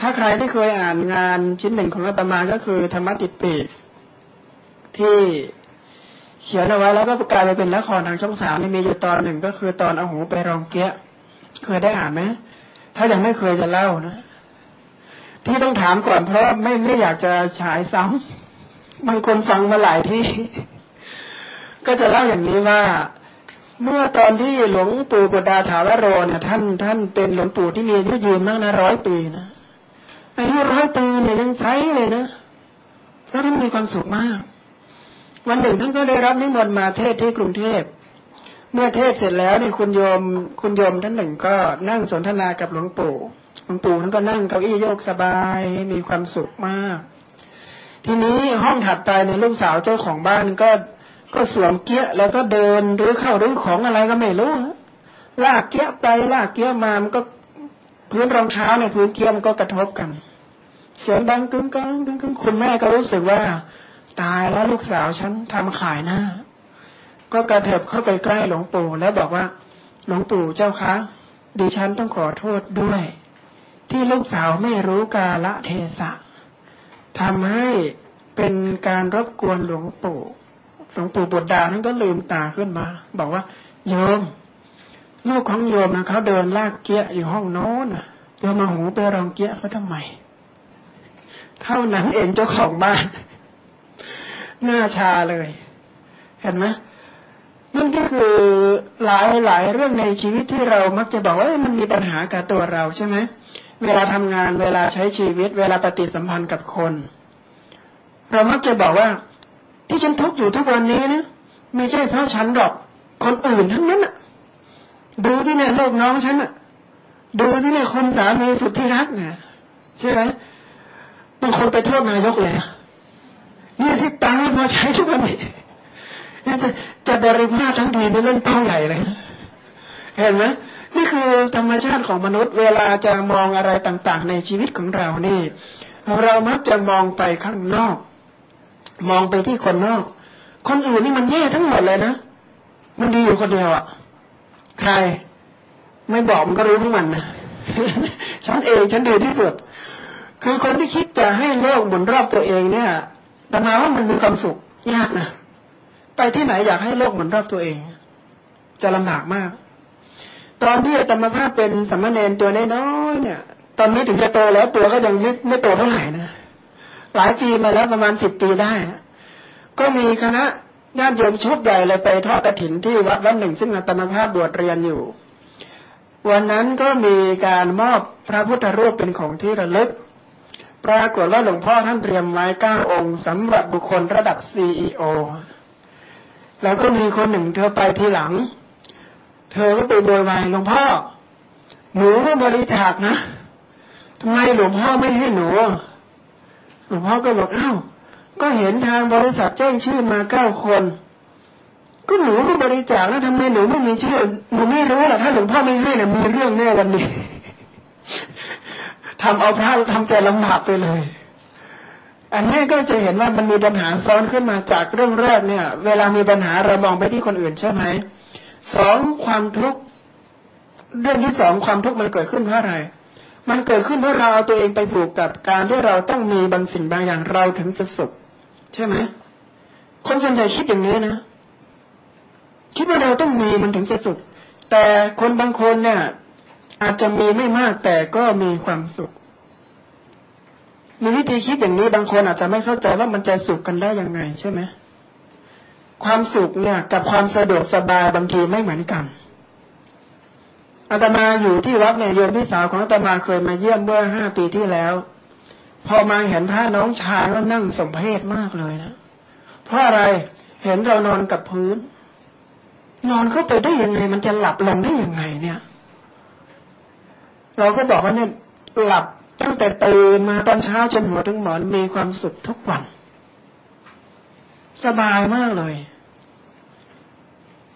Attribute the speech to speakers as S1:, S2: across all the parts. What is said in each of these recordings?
S1: ถ้าใครที่เคยอ่านงานชิ้นหนึ่งของอาตมาก็คือธรรมติปีที่เขียนเอาไว้แล้วก็กลายไปเป็นละครทางช่องสามมีอยู่ตอนหนึ่งก็คือตอนเอาหูไปรองเกี้ยเคยได้อ่านไหมถ้ายังไม่เคยจะเล่านะ ที่ต้องถามก่อนเพราะไม่ไม่อยากจะฉายซ้ำบางคนฟังมาหลายที่ ก็จะเล่าอย่างนี้ว่าเมื่อตอนที่หลวงปู่ปดาถาวโรเนี่ยท่านท่านเป็นหลวงปู่ที่มีอายุยืนมากนะร้อยปีนะ อายุร้อยปีเนี่ยยังใช้เลยนะแล้วท่านมีความสุขมาก วันหนึ่งท่านก็ได้รับนิมนต์มาเทศที่กรุงเทพเมื่อเทศเสร็จแล้วเนี่ยคุณโยมคุณโยมท่านหนึ่งก็นั่งสนทนากับหลวงปู่หลวงปู่ท่านก็นั่งเก้าอี้โยกสบายมีความสุขมาก ทีนี้ห้องถัดไปในลูกสาวเจ้าของบ้านก็ก็สวมเกี้ยแล้วก็เดินหรือเข้าหรือของอะไรก็ไม่รู้ลากเกี้ยไปลากเกี้ยมามันก็ พื้นรองเท้าในพื้นเกี้ยมก็กระทบกันเสียงดังกึ้งกังกึ้งกึ้งคุณแม่ก็รู้สึกว่า ตายแล้วลูกสาวฉันทำขายหน้า ก็กระเถิบเข้าไปใกล้หลวงปู่แล้วบอกว่า หลวงปู่เจ้าคะดิฉันต้องขอโทษด้วย ที่ลูกสาวไม่รู้กาละเทศะทำให้เป็นการรบกวนหลวงปู่ หลวงปู่บดดาท่านก็ลืมตาขึ้นมา บอกว่า โยม ลูกของโยมนะเขาเดินลากเกี้ยอยู่ห้องโน้นโยมมาหูไปรองเกี้ยเขาทำไม เท่านั้นเองเจ้าของบ้านหน้าชาเลย เห็นไหมนั่นก็คือหลายหลายเรื่องในชีวิตที่เรามักจะบอกว่ามันมีปัญหากับตัวเราใช่ไหมเวลาทำงานเวลาใช้ชีวิต เวลาปฏิสัมพันธ์กับคน เรามักจะบอกว่า ที่ฉันทุกข์อยู่ทุกวันนี้นะไม่ใช่เพราะฉันหรอกคนอื่นทั้งนั้นอะ ดูที่เนี่ยโลกน้องฉันอะดูที่เนี่ยคนสามีสุดที่รักเนี่ยใช่ไหมบางคนไปโทษนายกเลยเนี่ยที่ตังค์มาใช้ทุกวันนี้จะจะบริภาคทั้งดีไม่เล่นเป้าใหญ่เลยเห็นไหมนี่คือธรรมชาติของมนุษย์เวลาจะมองอะไรต่าง ๆ ในชีวิตของเรานี่ เรามักจะมองไปข้างนอก มองไปที่คนนอก คนอื่นนี่มันแย่ทั้งหมดเลยนะมันดีอยู่คนเดียวอะ ใคร ไม่บอกมันก็รู้ทั้งมันนะฉันเองฉันดีที่สุด คือคนที่คิดจะให้โลกหมุนรอบตัวเองเนี่ยแต่มาว่ามันมีความสุขยากนะไปที่ไหนอยากให้โลกหมือนรอบตัวเอง จะลำบากมาก ตอนที่ธรรมภาพเป็นสัมมาเนนตัวน้อยเนี่ย ตอนนี้ถึงจะโตแล้วตัวก็ยังยึดไม่โตเท่าไหร่นะหลายปีมาแล้วประมาณสิบปีได้ ก็มีคณะ ญาติโยมชุดใหญ่เลยไปทอดกระถินที่วัดวัดหนึ่งซึ่งธรรมภาพบวชเรียนอยู่ วันนั้นก็มีการมอบพระพุทธรูปเป็นของที่ระลึก ปรากฏว่าหลวงพ่อท่านเตรียมไว้เก้าองค์สำหรับบุคคลระดับซีอแล้วก็มีคนหนึ่งเธอไปทีหลัง เธอก็ไปโวยวายหลวงพ่อ หนูก็บริจาคนะทำไมหลวงพ่อไม่ให้หนู หลวงพ่อก็บอกอ้าว ก็เห็นทางบริษัทแจ้งชื่อมาเก้าคน ก็หนูก็บริจาคแล้วทำไมหนูไม่มีชื่อหนูไม่รู้หรอกถ้าหลวงพ่อไม่ให้เนี่ยมีเรื่องแน่วันนี้ทำเอาพระทำใจลำบากไปเลย อันนี้ก็จะเห็นว่ามันมีปัญหาซ้อนขึ้นมาจากเรื่องแรกเนี่ย เวลามีปัญหาเรามองไปที่คนอื่นใช่ไหมสองความทุกข์เรื่องที่สองความทุกข์มันเกิดขึ้นเพราะอะไร มันเกิดขึ้นเพราะเราเอาตัวเองไปผูกกับการที่เราต้องมีบางสิ่งบางอย่างเราถึงจะสุข ใช่ไหมคนส่วนใหญ่คิดอย่างนี้นะคิดว่าเราต้องมีมันถึงจะสุข แต่คนบางคนเนี่ย อาจจะมีไม่มากแต่ก็มีความสุขมีวิธีคิดอย่างนี้บางคนอาจจะไม่เข้าใจว่ามันจะสุขกันได้ยังไงใช่ไหมความสุขเนี่ย กับความสะดวกสบายบางทีไม่เหมือนกันอาตมาอยู่ที่วัดเนี่ยโยมพี่สาวของอาตมาเคยมาเยี่ยมเมื่อห้าปีที่แล้ว พอมาเห็นพระน้องชายก็นั่งสมเพศมากเลยนะ เพราะอะไรเห็นเรานอนกับพื้น นอนเข้าไปได้ยังไง มันจะหลับลงได้ยังไงเนี่ย เราก็บอกว่าเนี่ยหลับตั้งแต่ตื่นมาตอนเช้าจนหัวถึงหมอนมีความสุขทุกวัน สบายมากเลย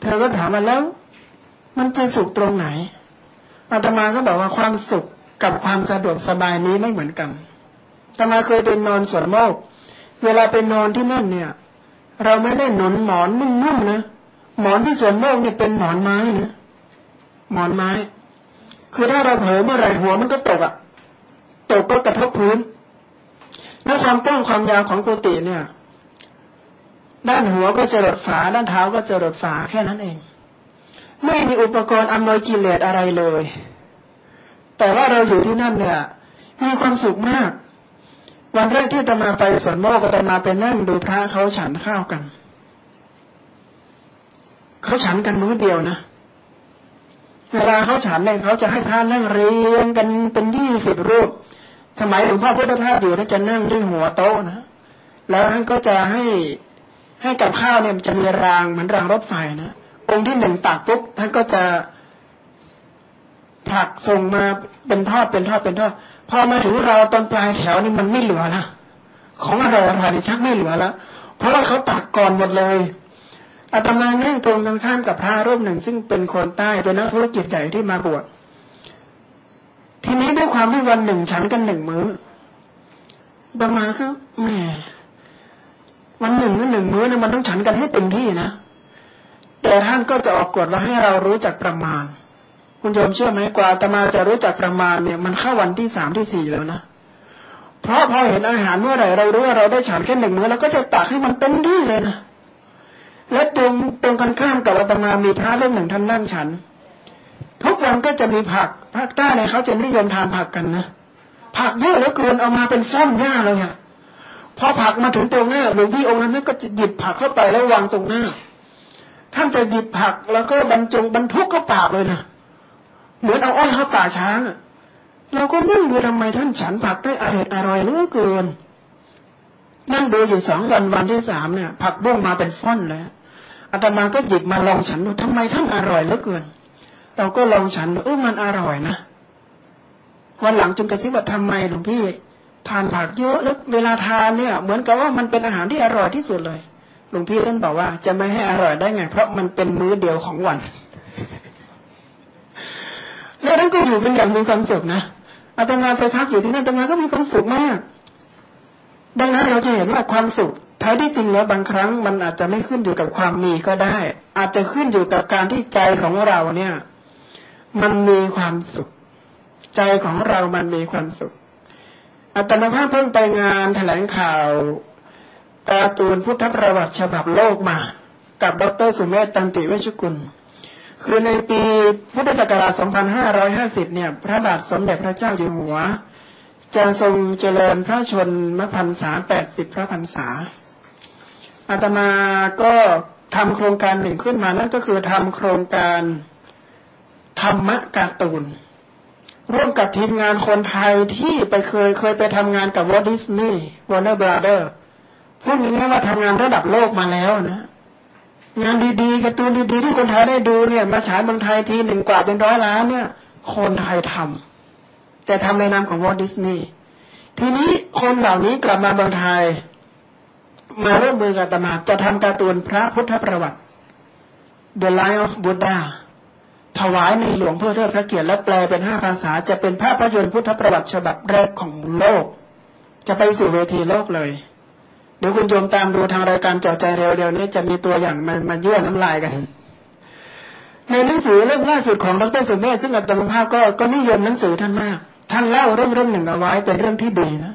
S1: เธอก็ถามมาแล้ว มันเป็นสุขตรงไหนอาตมาก็บอกว่าความสุขกับความสะดวกสบายนี้ไม่เหมือนกัน ตมาเคยเป็นนอนสวนโมก เวลาเป็นนอนที่นั่นเนี่ย เราไม่ได้หนุนหมอนนุ่มๆนะหมอนที่สวนโมกเนี่ยเป็นหมอนไม้นะหมอนไม้ คือถ้าเราเผลอเมื่อไหร่หัวมันก็ตกอะ่ะตกก็กระทบพื้นแล้วความกว้างความยาวของกุฏิเนี่ย ด้านหัวก็จะรดฝา ด้านเท้าก็จะรดฝาแค่นั้นเอง ไม่มีอุปกรณ์อำนวยกิเลสอะไรเลย แต่ว่าเราอยู่ที่นั่นเนี่ย มีความสุขมาก วันแรกที่ตมาไปสวนโมกตมาไปนั่งดูพระเขาฉันข้าวกัน เขาฉันกันมื้อเดียวนะเวลาเขาฉันเนี่ยเขาจะให้พระนั่งเรียงกันเป็นยี่สิบรูป สมัยหลวงพ่อพุทธทาสอยู่ท่านจะนั่งด้วยหัวโต๊ะนะ แล้วท่านก็จะให้ให้กับข้าวเนี่ยจะมีรางเหมือนรางรถไฟนะองค์ที่หนึ่งตักปุ๊บท่านก็จะผักส่งมาเป็นทอดเป็นทอดเป็นทอด พอมาถึงเราตอนปลายแถวนี่มันไม่เหลือละของอร่อยอร่อยนี่ชักไม่เหลือแล้วเพราะว่าเขาตักก่อนหมดเลยอาตมานั่งตรงกันข้ามกับพระรูปหนึ่ง ซึ่งเป็นคนใต้เป็นนักธุรกิจใหญ่ที่มาบวชทีนี้ด้วยความที่วันหนึ่งฉันกันหนึ่งมือ้อประมาณคือแหมวันหนึ่งหนึ่งมื้อเนี่ยมันต้องฉันกันให้เต็มที่นะแต่ท่านก็จะออกกฎว่าให้เรารู้จักประมาณ คุณโยมเชื่อไหมกว่าตมาจะรู้จักประมาณเนี่ยมันเข้าวันที่สามที่สี่แล้วนะเพราะพอเห็นอาหารเมื่อไหร่เรารู้ว่าเราได้ฉันแค่หนึ่งมื้อเราก็จะตักให้มันเต็มที่เลยนะและตรงตรงกันข้ามกับอาตมามีพระเรื่องหนึ่งท่านนั่งฉัน ทุกวันก็จะมีผักภาคใต้เนี่ยเขาจะนิยมทานผักกันนะผักเยอะเหลือเกินเอามาเป็นซ่อมหญ้าเลยอะพอผักมาถึงตรงหน้าหลวงพี่องค์นั้นก็จะหยิบผักเข้าไปแล้ววางตรงหน้า ท่านจะหยิบผักแล้วก็บรรจงบรรทุกเข้าปากเลยนะ เหมือนเอาอ้อยเข้าปากช้างเราก็ไม่รู้ทำไมท่านฉันผักได้อร่อยอร่อยเหลือเกิน นั่งดูอยู่สองวันวันที่สามเนี่ย ผักบุ้งมาเป็นฟ่อนแล้วอาตมาก็หยิบมาลองฉันดูทำไมท่านอร่อยเหลือเกิน เราก็ลองฉันเออมันอร่อยนะวันหลังจึงกระซิบว่าทำไมหลวงพี่ทานผักเยอะแล้วเวลาทานเนี่ย เหมือนกับว่ามันเป็นอาหารที่อร่อยที่สุดเลยหลวงพี่ท่านบอกว่าจะไม่ให้อร่อยได้ไง เพราะมันเป็นมื้อเดียวของวัน แล้วท่านก็อยู่เป็นอย่างมีความสุขนะอาตมาไปพักอยู่ที่นั่นอาตมาก็มีความสุขมาก ดังนั้นเราจะเห็นว่าความสุขแท้ที่จริงแล้วบางครั้งมันอาจจะไม่ขึ้นอยู่กับความมีก็ได้ อาจจะขึ้นอยู่กับการที่ใจของเราเนี่ย มันมีความสุข ใจของเรามันมีความสุขอาตมาภาพเพิ่งไปงานแถลงข่าวการ์ตูนพุทธประวัติฉบับโลกมา กับดรสุเมธตันติเวชกุล คือในปีพุทธศักราช 2550 เนี่ย พระบาทสมเด็จพระเจ้าอยู่หัว จะทรงเจริญพระชนมพรรษา 80 พระพรรษา อาตมาก็ทำโครงการหนึ่งขึ้นมา นั่นก็คือทำโครงการธรรมะการ์ตูน ร่วมกับทีมงานคนไทยที่ไปเคยเคยไปทำงานกับ Walt Disney Warner Brothers พูดง่ายๆว่าทำงานระดับโลกมาแล้วนะ งานดีๆการ์ตูนดีๆที่คนไทยได้ดูเนี่ย มาฉายเมืองไทยทีหนึ่งกวาดเป็นร้อยล้านเนี่ย คนไทยทำแต่ทำในนามของวอลดิสนีย์ทีนี้คนเหล่านี้กลับมาเมืองไทย มาร่วมมือกับตมาจะทำการ์ตูนพระพุทธประวัติ The Life of Buddha ถวายในหลวงเพื่อเทิดพระเกียรติและแปลเป็นห้าภาษา จะเป็นภาพยนตร์พุทธประวัติฉบับแรกของโลก จะไปสู่เวทีโลกเลย เดี๋ยวคุณโยมตามดูทางรายการจอใจเร็วๆนี้จะมีตัวอย่างมันมายื่อน้ำลายกันในหนังสือเล่มล่าสุดของดรสุเมธซึ่งอาจารย์ภาพก็ก็นิยมหนังสือท่านมาก ท่านเล่าเรื่องเรื่องหนึ่งเอาไว้เป็นเรื่องที่ดีนะ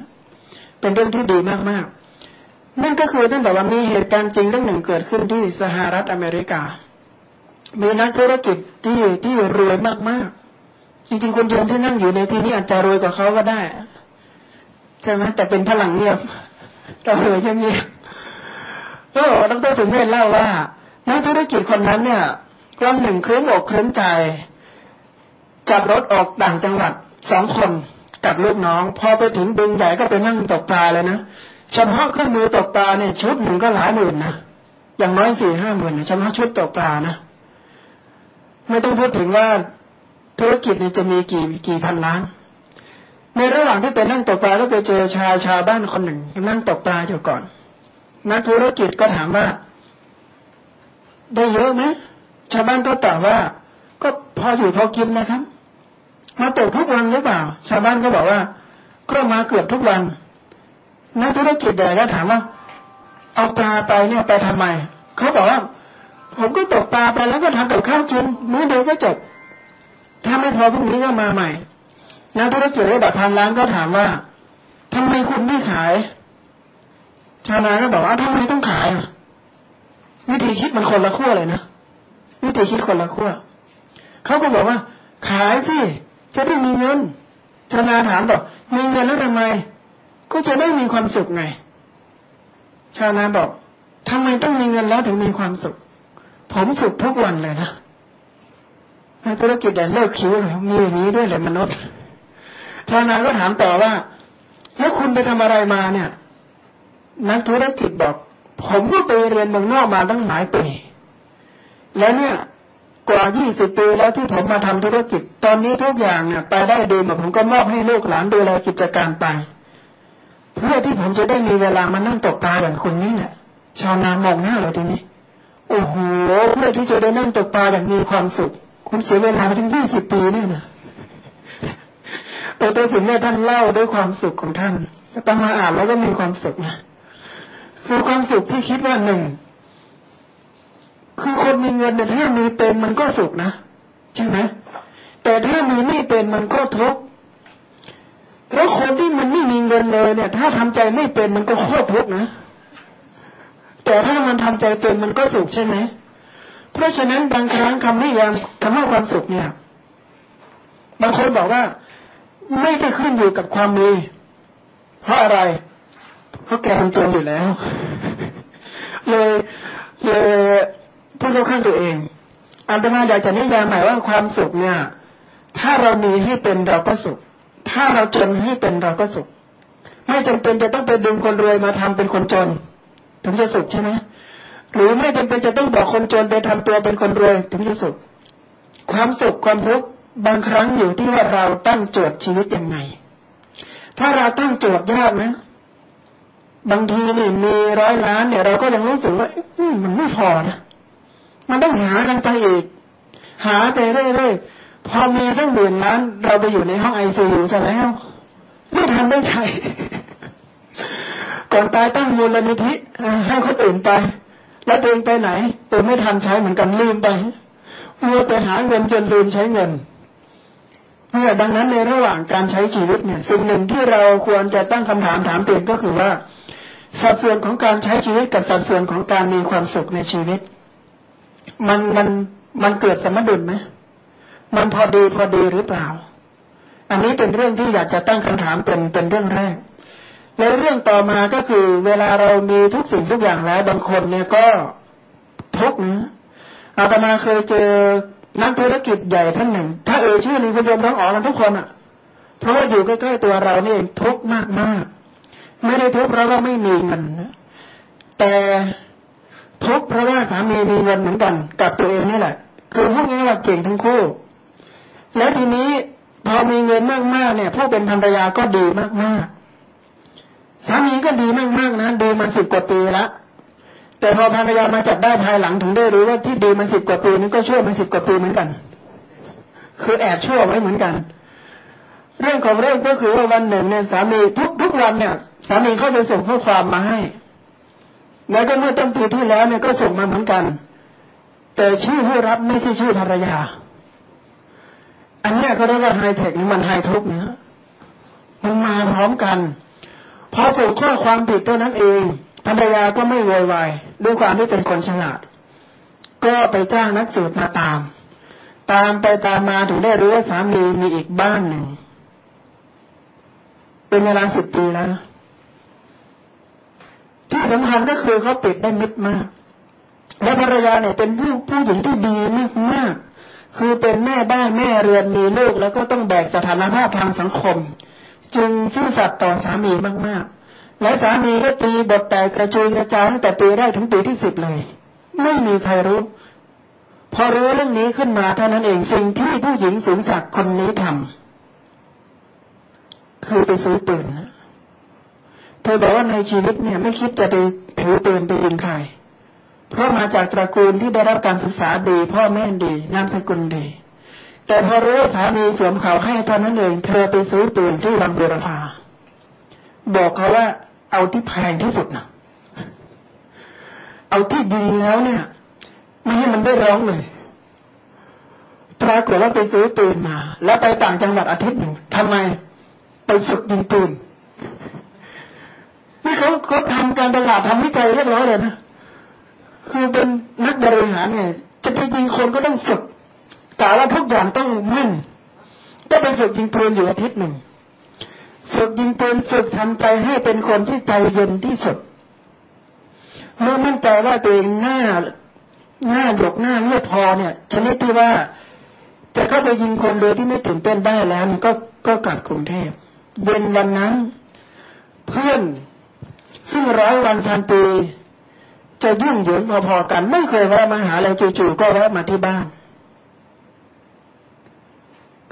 S1: เป็นเรื่องที่ดีมากๆ นั่นก็คือท่านบอกว่ามีเหตุการณ์จริงเรื่องหนึ่งเกิดขึ้นที่สหรัฐอเมริกา มีนักธุรกิจที่ที่รวยมากๆ จริงๆคนโยมที่นั่งอยู่ในที่นี้อาจจะรวยกว่าเขาก็ได้ใช่ไหมแต่เป็นพลังเงียบ ก็รวยเงียบก็ดรสุเมธเล่าว่านักธุรกิจคนนั้นเนี่ยวันหนึ่งเคลื้มอกเคลื้มใจ จับรถออกต่างจังหวัดสองคนกับลูกน้อง พอไปถึงบึงใหญ่ก็ไปนั่งตกปลาเลยนะเฉพาะเครื่องมือตกปลาเนี่ยชุดหนึ่งก็หลายหมื่นนะอย่างน้อยสี่ห้าหมื่นเฉพาะชุดตกปลานะไม่ต้องพูดถึงว่าธุรกิจเนี้จะมีกี่กี่พันล้าน ในระหว่างที่ไปนั่งตกปลาก็ไปเจอชายชาวบ้านคนหนึ่งนั่งตกปลาอยู่ก่อน นักธุรกิจก็ถามว่า ได้เยอะไหมชาวบ้านก็ตอบว่า ก็พออยู่พอกินนะครับ มาตกทุกวันหรือเปล่า ชาวบ้านก็บอกว่า ก็มาเกือบทุกวัน นักธุรกิจใหญ่ก็ถามว่า เอาปลาไปเนี่ยไปทำไมเขาบอกว่า ผมก็ตกปลาไปแล้วก็ทำกับข้าวกินมื้อเดียวก็จบถ้าไม่พอพรุ่งนี้ก็มาใหม่ นักธุรกิจระดับพันล้านก็ถามว่าทำไมคุณไม่ขาย ชาวนาก็บอกว่าทำไมต้องขายวิธีคิดมันคนละขั้วเลยนะวิธีคิดคนละขั้วเขาก็บอกว่า ขายพี่จะได้มีเงินชาวนาถามบอกมีเงินแล้วทำไม ก็จะได้มีความสุขไง ชาวนาบอกทำไมต้องมีเงินแล้วถึงมีความสุข ผมสุขทุกวันเลยนะธุรกิจแต่เลิกคิ้วเลยมีอย่างนี้ด้วยเลยมนุษย์ ชาวนาก็ถามต่อว่า แล้วคุณไปทำอะไรมาเนี่ย นักธุรกิจบอก ผมก็ไปเรียนเมืองนอกมาตั้งหลายปีแล้วเนี่ยกว่ายี่สิบปีแล้วที่ผมมาทำธุรกิจ ตอนนี้ทุกอย่างเนี่ยไปได้ดีหมดผมก็มอบให้ลูกหลานดูแลกิจการไป เพื่อที่ผมจะได้มีเวลามานั่งตกปลาอย่างคุณนี่แหละชาวนามองหน้าเลยทีนี้ โอ้โหเพื่อที่จะได้นั่งตกปลาอย่างมีความสุข คุณเสียเวลาไปถึงยี่สิบปีเนี่ยนะ แต่ตัวถึงเนี่ยท่านเล่าด้วยความสุขของท่านต้องมาอ่านแล้วก็มีความสุขนะคือความสุขที่คิดว่าหนึ่งคือคนมีเงินเนี่ยถ้ามีเป็นมันก็สุขนะใช่ไหมแต่ถ้ามีไม่เป็นมันก็ทุกข์แล้วคนที่มันไม่มีเงินเลยเนี่ย ถ้าทำใจไม่เป็นมันก็โคตรทุกข์นะแต่ถ้ามันทำใจเป็นมันก็สุขใช่ไหมเพราะฉะนั้นบางครั้งคำนิยามคำว่าความสุขเนี่ย บางคนบอกว่า ไม่ได้ขึ้นอยู่กับความมี เพราะอะไร เพราะแกมันจนอยู่แล้ว เลยเลยพูดเข้าข้างตัวเองอันตมาอยากจะนิยามหมายว่าความสุขเนี่ย ถ้าเรามีให้เป็นเราก็สุข ถ้าเราจนให้เป็นเราก็สุข ไม่จำเป็นจะต้องไปดึงคนรวยมาทำเป็นคนจน ถึงจะสุขใช่ไหมหรือไม่จำเป็นจะต้องบอกคนจนไปทำตัวเป็นคนรวยถึงจะสุข ความสุขความทุกข์ บางครั้งอยู่ที่ว่าเราตั้งโจทย์ชีวิตยังไง ถ้าเราตั้งโจทย์ยากนะ บางทีนี่มีร้อยล้านเนี่ยเราก็ยังรู้สึกว่ามันไม่พอนะมันต้องหากันไปอีก หาไปเรื่อยๆพอมีตั้งหมื่นล้านเราไปอยู่ในห้องไอซียูซะแล้วไม่ทันได้ใช้ก่อนตายตั้งมูลนิธิให้คนอื่นไป แล้วตัวเองไปไหนตัวไม่ทันใช้เหมือนกันลืมไปมัวไปหาเงินจนลืมใช้เงิน ดังนั้นในระหว่างการใช้ชีวิตเนี่ยสิ่งหนึ่งที่เราควรจะตั้งคำถามถามตัวเองก็คือว่า สัดส่วนของการใช้ชีวิตกับสัดส่วนของการมีความสุขในชีวิต มันมันมันเกิดสมดุลไหมมันพอดีพอดีหรือเปล่า อันนี้เป็นเรื่องที่อยากจะตั้งคำถามเป็นเป็นเรื่องแรก แล้วเรื่องต่อมาก็คือ เวลาเรามีทุกสิ่งทุกอย่างแล้วบางคนเนี่ยก็ทุกนะอาตมาเคยเจอ นักธุรกิจใหญ่ท่านหนึ่ง ถ้าเอ่ยชื่อนี้คุณโยมต้องออกกันทุกคนอะ เพราะว่าอยู่ใกล้ๆตัวเรานี่ทุกมากมากไม่ได้ทุกเพราะว่าไม่มีเงินแต่ทุกเพราะว่าสามีมีเงินเหมือนกัน กับตัวเองนี่แหละ คือพวกนี้ว่าเก่งทั้งคู่ แล้วทีนี้พอมีเงินมากๆเนี่ยผู้เป็นภรรยาก็ดีมากๆสามีก็ดีมากๆนะดีมาสิบกว่าปีและ แต่พอภรรยามาจับได้ภายหลังถึงได้รู้ว่าที่ดีมาสิบกว่าปีนี้ก็ช่วยมาสิบกว่าปีเหมือนกัน คือแอบช่วไว้เหมือนกัน เรื่องของเรื่องก็คือว่าวันหนึ่งเนี่ยสามีทุกทุกวันเนี่ย สามีเขาจะส่งข้อความมาให้ แล้วก็เมื่อต้นปีที่แล้วเนี่ยก็ส่งมาเหมือนกัน แต่ชื่อผู้รับไม่ใช่ชื่อภรรยา อันนี้เขาเรียกว่าไฮเทคนี่มันไฮทุกนะมันมาพร้อมกันพอส่งข้อความผิดตัวนั้นเอง ภรรยาก็ไม่โวยวายด้วยความที่เป็นคนฉลาด ก็ไปจ้างนักสืบมาตาม ตามไปตามมาถึงได้รู้ว่าสามีมีอีกบ้านหนึ่ง เป็นเวลาสิบปีแล้วที่สำคัญก็คือเขาปิดได้มิดมาก และภรรยาเนี่ยเป็นผู้ผู้หญิงที่ดีมากมากคือเป็นแม่บ้านแม่เรือนมีลูกแล้วก็ต้องแบกสถานภาพทางสังคม จึงซื่อสัตย์ต่อสามีมากๆ และสามีก็ตีบทแต่กระจุยกระจายตั้งแต่ปีแรกถึงปีที่สิบเลย ไม่มีใครรู้ พอรู้เรื่องนี้ขึ้นมาเท่านั้นเองสิ่งที่ผู้หญิงสูงสักดิ์คนนี้ทำคือไปซื้อปืนนเธอบอกว่าในชีวิตเนี่ยไม่คิดจะไปถือปืนไปยิงใครเพราะมาจากตระกูลที่ได้รับการศึกษาดี พ่อแม่ดีนามสกุลดี แต่พอรู้สามีสวมเขาให้ตอนนั้นเอง เธอไปซื้อปืนที่ลำเบือพาบอกเขาว่า เอาที่แพงที่สุดนะเอาที่ดีแล้วเนี่ย ไม่ให้มันได้ร้องเลยปรากฏว่าไปซื้อปืนมา แล้วไปต่างจังหวัดอาทิตย์หนึ่งทำไม ไปฝึกยิงปืนนี่เขาเขาทำการตลาดทำวิจัยเรียบร้อยเลยนะคือเป็นนักบริหารเนี่ย จะไปยิงคนก็ต้องฝึกแต่ว่าทุกอย่างต้องมั่นก็ไปฝึกยิงปืนอยู่อาทิตย์หนึ่ง ฝึกยิงปืนฝึกทำใจให้เป็นคนที่ใจเย็นที่สุดเมื่อมั่นใจว่าตัวเองหน้าหน้าหยกหน้าเลือดพอเนี่ยชนิดที่ว่าจะเข้าไปยิงคนโดยที่ไม่ตื่นเต้นได้แล้วก็ก็กลับกรุงเทพเย็นวันนั้น เพื่อนซึ่งร้อยวันพันปีจะยุ่งเหยิงพอๆกัน ไม่เคยแวะมาหาอะไรจู่ๆก็แวะมาที่บ้าน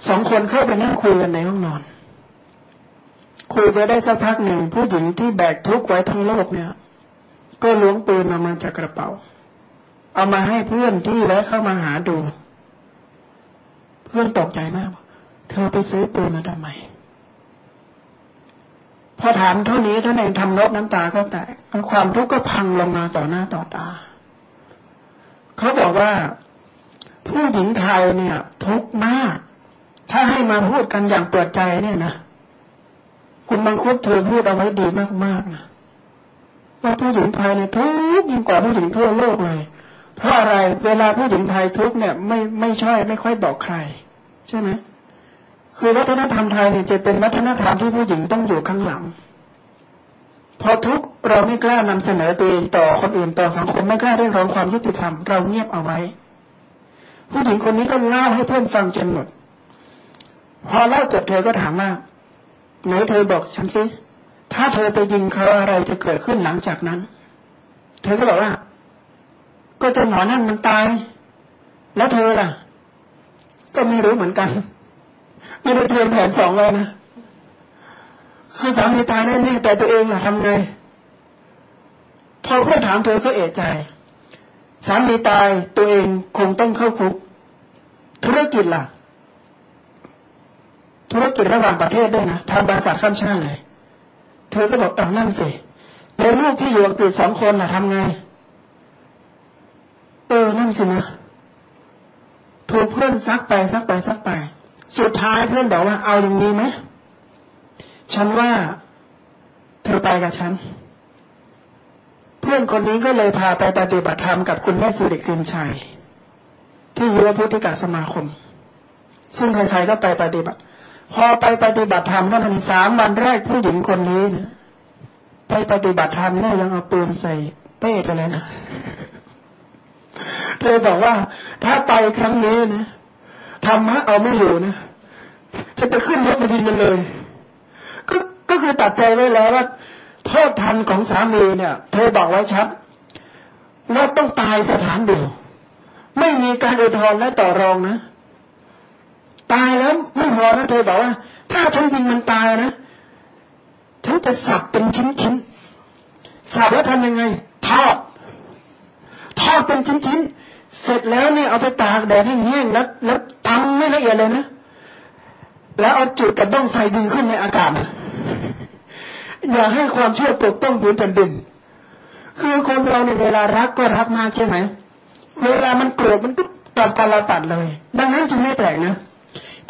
S1: สองคนเข้าไปนั่งคุยกันในห้องนอน คุยไปได้สักพักหนึ่งผู้หญิงที่แบกทุกข์ไว้ทั้งโลกเนี่ย ก็ล้วงปืนออกมาจากกระเป๋า เอามาให้เพื่อนที่แวะเข้ามาหาดู เพื่อนตกใจมาก เธอไปซื้อปืนมาทำไมพอถามเท่านี้ท่านเองทำนกน้ำตาก็แตกความทุกข์ก็พังลงมาต่อหน้าต่อตา เขาบอกว่าผู้หญิงไทยเนี่ย ทุกข์มาก ถ้าให้มาพูดกันอย่างเปิดใจเนี่ยนะ คุณบางคุดเธอพูดเอาไว้ดีมากๆนะว่าผู้หญิงไทยเนี่ยทุกยิ่งกว่าผู้หญิงทั่วโลกเลย เพราะอะไรเวลาผู้หญิงไทยทุกเนี่ยไม่ไม่ช่อยไม่ค่อยบอกใคร ใช่ไหมคือวัฒนธรรมไทยเนี่ยจะเป็นวัฒนธรรมที่ผู้หญิงต้องอยู่ข้างหลัง พอทุกเราไม่กล้านำเสนอตัวเองต่อคนอื่นต่อสังคมไม่กล้าเรียกร้องความยุติธรรมเราเงียบเอาไว้ ผู้หญิงคนนี้ก็เล่าให้เพื่อนฟังจนหมดพอเล่าจบเธอก็ถามว่า ไหนเธอบอกฉันสิถ้าเธอไปยิงเขาอะไรจะเกิดขึ้นหลังจากนั้น เธอก็บอกว่า ก็จะหมอนั่นมันตาย แล้วเธอล่ะ ก็ไม่รู้เหมือนกัน ไม่ได้เตรียมแผนสองเลยนะคือสามีตายแน่ๆแต่ตัวเองล่ะทำไงพอเพื่อนถามเธอก็เอะใจ สามีตายตัวเองคงต้องเข้าคุก ธุรกิจล่ะ ธุรกิจระหว่างประเทศด้วยนะทำบริษัทข้ามชาติเลย เธอก็บอกเอานั่นสิแล้วลูกที่อยู่อังกฤษสองคนน่ะทำไง เออนั่นสินะถูกเพื่อนซักไปซักไปซักไป สุดท้ายเพื่อนบอกว่าเอาอย่างนี้ไหมฉันว่าเธอไปกับฉัน เพื่อนคนนี้ก็เลยพาไปปฏิบัติธรรมกับคุณแม่สุริกินชัย ที่ยุวพุทธิกาสมาคม ซึ่งใครๆก็ไปปฏิบัติ พอไปปฏิบัติธรรมก็ทันสามวันแรกผู้หญิงคนนี้นะไปปฏิบัติธรรมเนี่ยยังเอาปืนใส่เป้ไปเลยนะเลยบอกว่า ถ้าไปครั้งนี้นะธรรมะเอาไม่อยู่นะจะไปขึ้นรถมายิงมันเลย ก็ก็คือตัดใจไว้แล้วว่าโทษทันของสามีเนี่ย เธอบอกไว้ชัดว่าต้องตายสถานเดียว ไม่มีการอุทธรณ์และต่อรองนะ ตายแล้วไม่พอนะเธอบอกว่า ถ้าฉันยิงมันตายนะฉันจะสับเป็นชิ้นๆสับแล้วทำยังไงทอดทอดเป็นชิ้นๆเสร็จแล้วเนี่ยเอาไปตากแดดให้แห้งแล้วแล้วทำไม่ละเอียดเลยนะแล้วเอาจุดกับบ้องไฟดึงขึ้นในอากาศอย่าให้ความเชื่อปกต้องผืนแผ่นดินคือคนเราในเวลารักก็รักมากใช่ไหมเวลามันโกรธมันก็ตัดตาลตัดเลย ดังนั้นจึงไม่แปลกนะ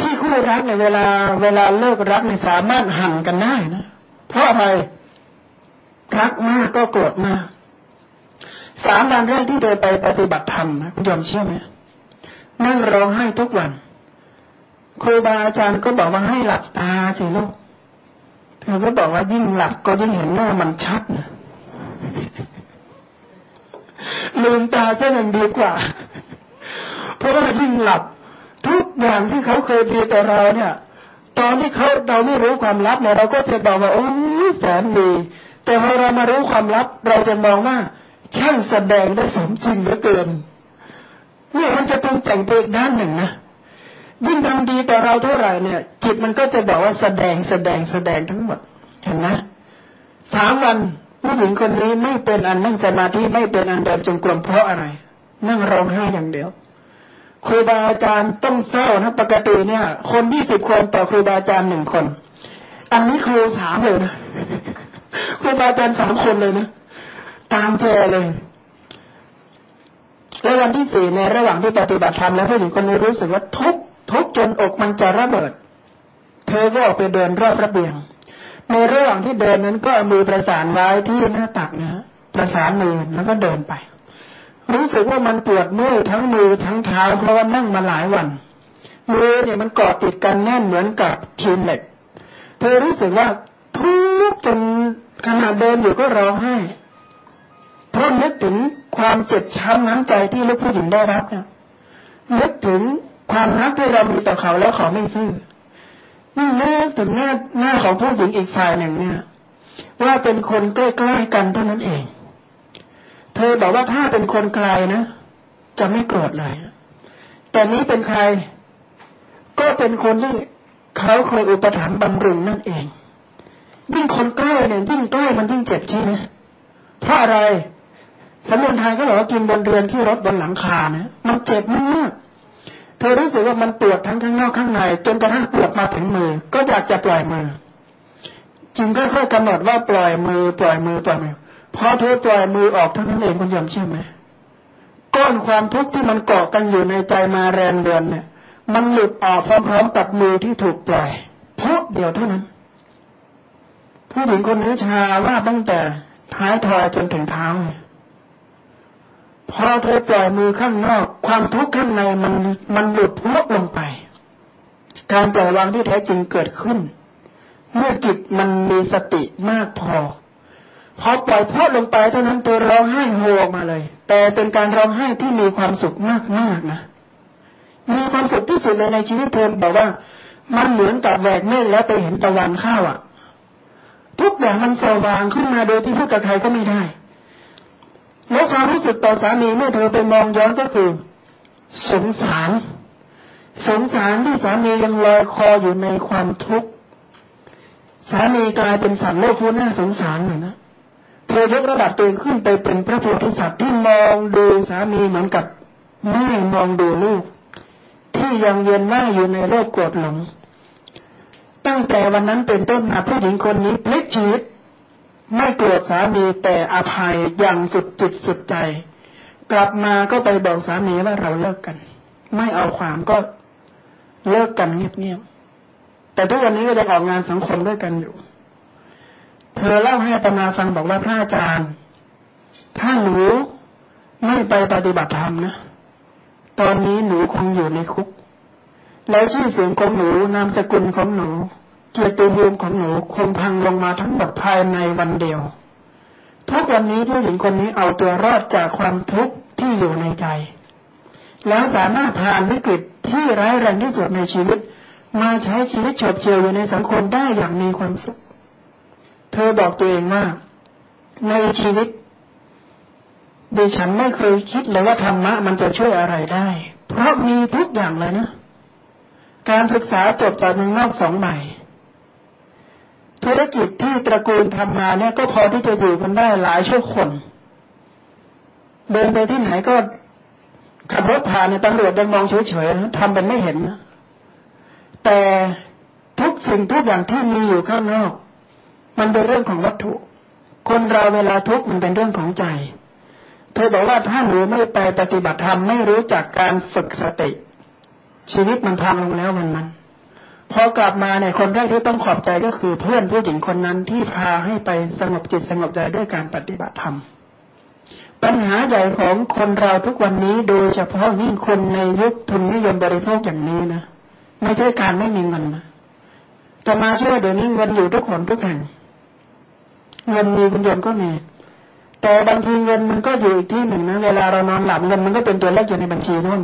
S1: ที่คู่รักในเวลาเวลาเลิกรักในสามารถห่างกันได้นะ เพราะอะไรรักมากก็โกรธมากสามวันแรกที่เธอไปปฏิบัติธรรมนะคุณยอมเชื่อไหมนั่งร้องไห้ทุกวัน ครูบาอาจารย์ก็บอกว่าให้หลับตาสิลูกเธอก็บอกว่ายิ่งหลับก็ยิ่งเห็นหน้ามันชัดนะลืมตาจะยังดีกว่า เพราะว่ายิ่งหลับ ทุกอย่างที่เขาเคยดีต่อเราเนี่ย ตอนที่เขาเราไม่รู้ความลับเนี่ยเราก็จะบอกว่าโอ้ยแสนดี แต่พอเรามารู้ความลับ เราจะมองว่าช่างแสดงได้สมจริงเหลือเกินเนี่ยมันจะเป็นแต่งตัวด้านหนึ่งนะยิ่งทำดีต่อเราเท่าไหร่เนี่ย จิตมันก็จะบอกว่าแสดงแสดงแสดงทั้งหมดเห็นนะสามวันผู้หญิงคนนี้ไม่เป็นอันนั่งสมาธิไม่เป็นอันเดินจงกรมเพราะอะไร นั่งร้องไห้อย่างเดียว ครูบาอาจารย์ต้องเศร้านะปกติเนี่ย คนยี่สิบคนต่อครูบาอาจารย์หนึ่งคน อันนี้ครูสามเลยนะครูบาอาจารย์สามคนเลยนะตามเจอเลย และวันที่สี่ในระหว่างที่ปฏิบัติธรรมแล้วผู้หญิงคนนี้รู้สึกว่าทุกทุกจนอกมันจะระเบิด เธอก็ออกไปเดินรอบระเบียง ในระหว่างที่เดินนั้นก็มือประสานไว้ที่หน้าตักนะประสานมือแล้วก็เดินไป รู้สึกว่ามันปวดเมื่อยทั้งมือทั้งเท้าเพราะว่านั่งมาหลายวันมือเนี่ยมันเกาะติดกันแน่นเหมือนกับทีมเหล็กเธอรู้สึกว่าทุกจนขณะเดินอยู่ก็ร้องไห้เพราะนึกถึงความเจ็บช้ำน้ำใจที่ลูกผู้หญิงได้รับเนี่ยนึกถึงความรักที่เรามีต่อเขาแล้วเขาไม่ซื่อนี่นึกถึงหน้าหน้าของผู้หญิงอีกฝ่ายหนึ่งเนี่ย ว่าเป็นคนใกล้ๆกันเท่านั้นเอง เธอบอกว่าถ้าเป็นคนไกลนะจะไม่โกรธเลย แต่นี้เป็นใคร ก็เป็นคนที่เขาเคยอุปถัมภ์บำรุงนั่นเอง ยิ่งคนใกล้เนี่ยยิ่งใกล้มันยิ่งเจ็บใช่ไหมเพราะอะไรสำนวนไทยก็บอกว่ากินบนเรือนที่รถบนหลังคานะมันเจ็บมากเธอรู้สึกว่ามันปวดทั้งข้างนอกข้างใน จนกระทั่งปวดมาถึงมือ ก็อยากจะปล่อยมือ จึงก็ค่อยกำหนดว่าปล่อยมือ ปล่อยมือปล่อยมือ พอเธอปล่อยมือออกเท่านั้นเองคุณยอมเชื่อไหมก้อนความทุกข์ที่มันเกาะกันอยู่ในใจมาแรนเดือนเนี่ย มันหลุดออกพร้อมๆกับมือที่ถูกปล่อยเพราะเดียวเท่านั้น ผู้หญิงคนนี้ชาว่าตั้งแต่ท้ายทอยจนถึงเท้าพอเธอปล่อยมือข้างนอก ความทุกข์ข้างในมันมันหลุดพุกลงไป การปล่อยวางที่แท้จริงเกิดขึ้น เมื่อจิตมันมีสติมากพอ พอปล่อยพุกลงไปเท่านั้นเธอร้องไห้โฮออกมาเลย แต่เป็นการร้องไห้ที่มีความสุขมากมากนะ มีความสุขที่สุดเลยในชีวิตเธอบอกว่า มันเหมือนกับแหวกเมฆแล้วไปเห็นตะวันข้าวอะ ทุกอย่างมันสว่างขึ้นมาโดยที่พูดกับใครก็ไม่ได้ แล้วความรู้สึกต่อสามีเมื่อเธอไปมองย้อนก็คือ สงสาร สงสารที่สามียังลอยคออยู่ในความทุกข์สามีกลายเป็นสัตว์โลกผู้น่าสงสารเลยนะ เธอยกระดับตัวขึ้นไปเป็นพระโพธิสัตว์ที่มองดูสามีเหมือนกับแม่มองดูลูก ที่ยังเย็นหน้าอยู่ในโลกโกรธหลง ตั้งแต่วันนั้นเป็นต้นมาผู้หญิงคนนี้พลิกชีวิตไม่โกรธสามีแต่อภัยอย่างสุดจิตสุดใจ กลับมาก็ไปบอกสามีว่าเราเลิกกัน ไม่เอาความก็เลิกกันเงียบๆแต่ทุกวันนี้ก็ยังออกงานสังคมด้วยกันอยู่ เธอเล่าให้ปมาฟังบอกว่าพระอาจารย์ถ้าหนูไม่ไปปฏิบัติธรรมนะ ตอนนี้หนูคงอยู่ในคุก แล้วชื่อเสียงของหนูนามสกุลของหนูเกียรติภูมิของหนูคงพังลงมาทั้งหมดภายในวันเดียว ทุกวันนี้ผู้หญิงคนนี้เอาตัวรอดจากความทุกข์ที่อยู่ในใจ แล้วสามารถผ่านวิกฤตที่ร้ายแรงที่สุดในชีวิต มาใช้ชีวิตฉบเฉียวอยู่ในสังคมได้อย่างมีความสุข เธอบอกตัวเองว่า ในชีวิตดิฉันไม่เคยคิดเลยว่าธรรมะมันจะช่วยอะไรได้ เพราะมีทุกอย่างเลยนะ การศึกษาจบจากเมืองนอกสองใหม่ธุรกิจที่ตระกูลทำมาเนี่ยก็พอที่จะอยู่กันได้หลายชั่วคน เดินไปที่ไหนก็ขับรถผ่านในตำรวจยังมองเฉยๆทำเป็นไม่เห็นนะแต่ทุกสิ่งทุกอย่างที่มีอยู่ข้างนอก มันเป็นเรื่องของวัตถุ คนเราเวลาทุกข์มันเป็นเรื่องของใจ เธอบอกว่าถ้าหนูไม่ไปปฏิบัติธรรมไม่รู้จักการฝึกสติ ชีวิตมันพังลงแล้วมันมันพอกลับมาเนี่ยคนแรกที่ต้องขอบใจก็คือเพื่อนผู้หญิงคนนั้นที่พาให้ไปสงบจิตสงบใจด้วยการปฏิบัติธรรม ปัญหาใหญ่ของคนเราทุกวันนี้โดยเฉพาะยิ่งคนในยุคทุนนิยมบริโภคอย่างนี้นะไม่ใช่การไม่มีเงินนะแต่มาเชื่อเดี๋ยวนี้เงินอยู่ทุกคนทุกแห่ง เงินมีคุณโยนก็มี แต่บางทีเงินมันก็อยู่อีกที่หนึ่งนะเวลาเรานอนหลับเงินมันก็เป็นตัวเลขอยู่ในบัญชีนู่น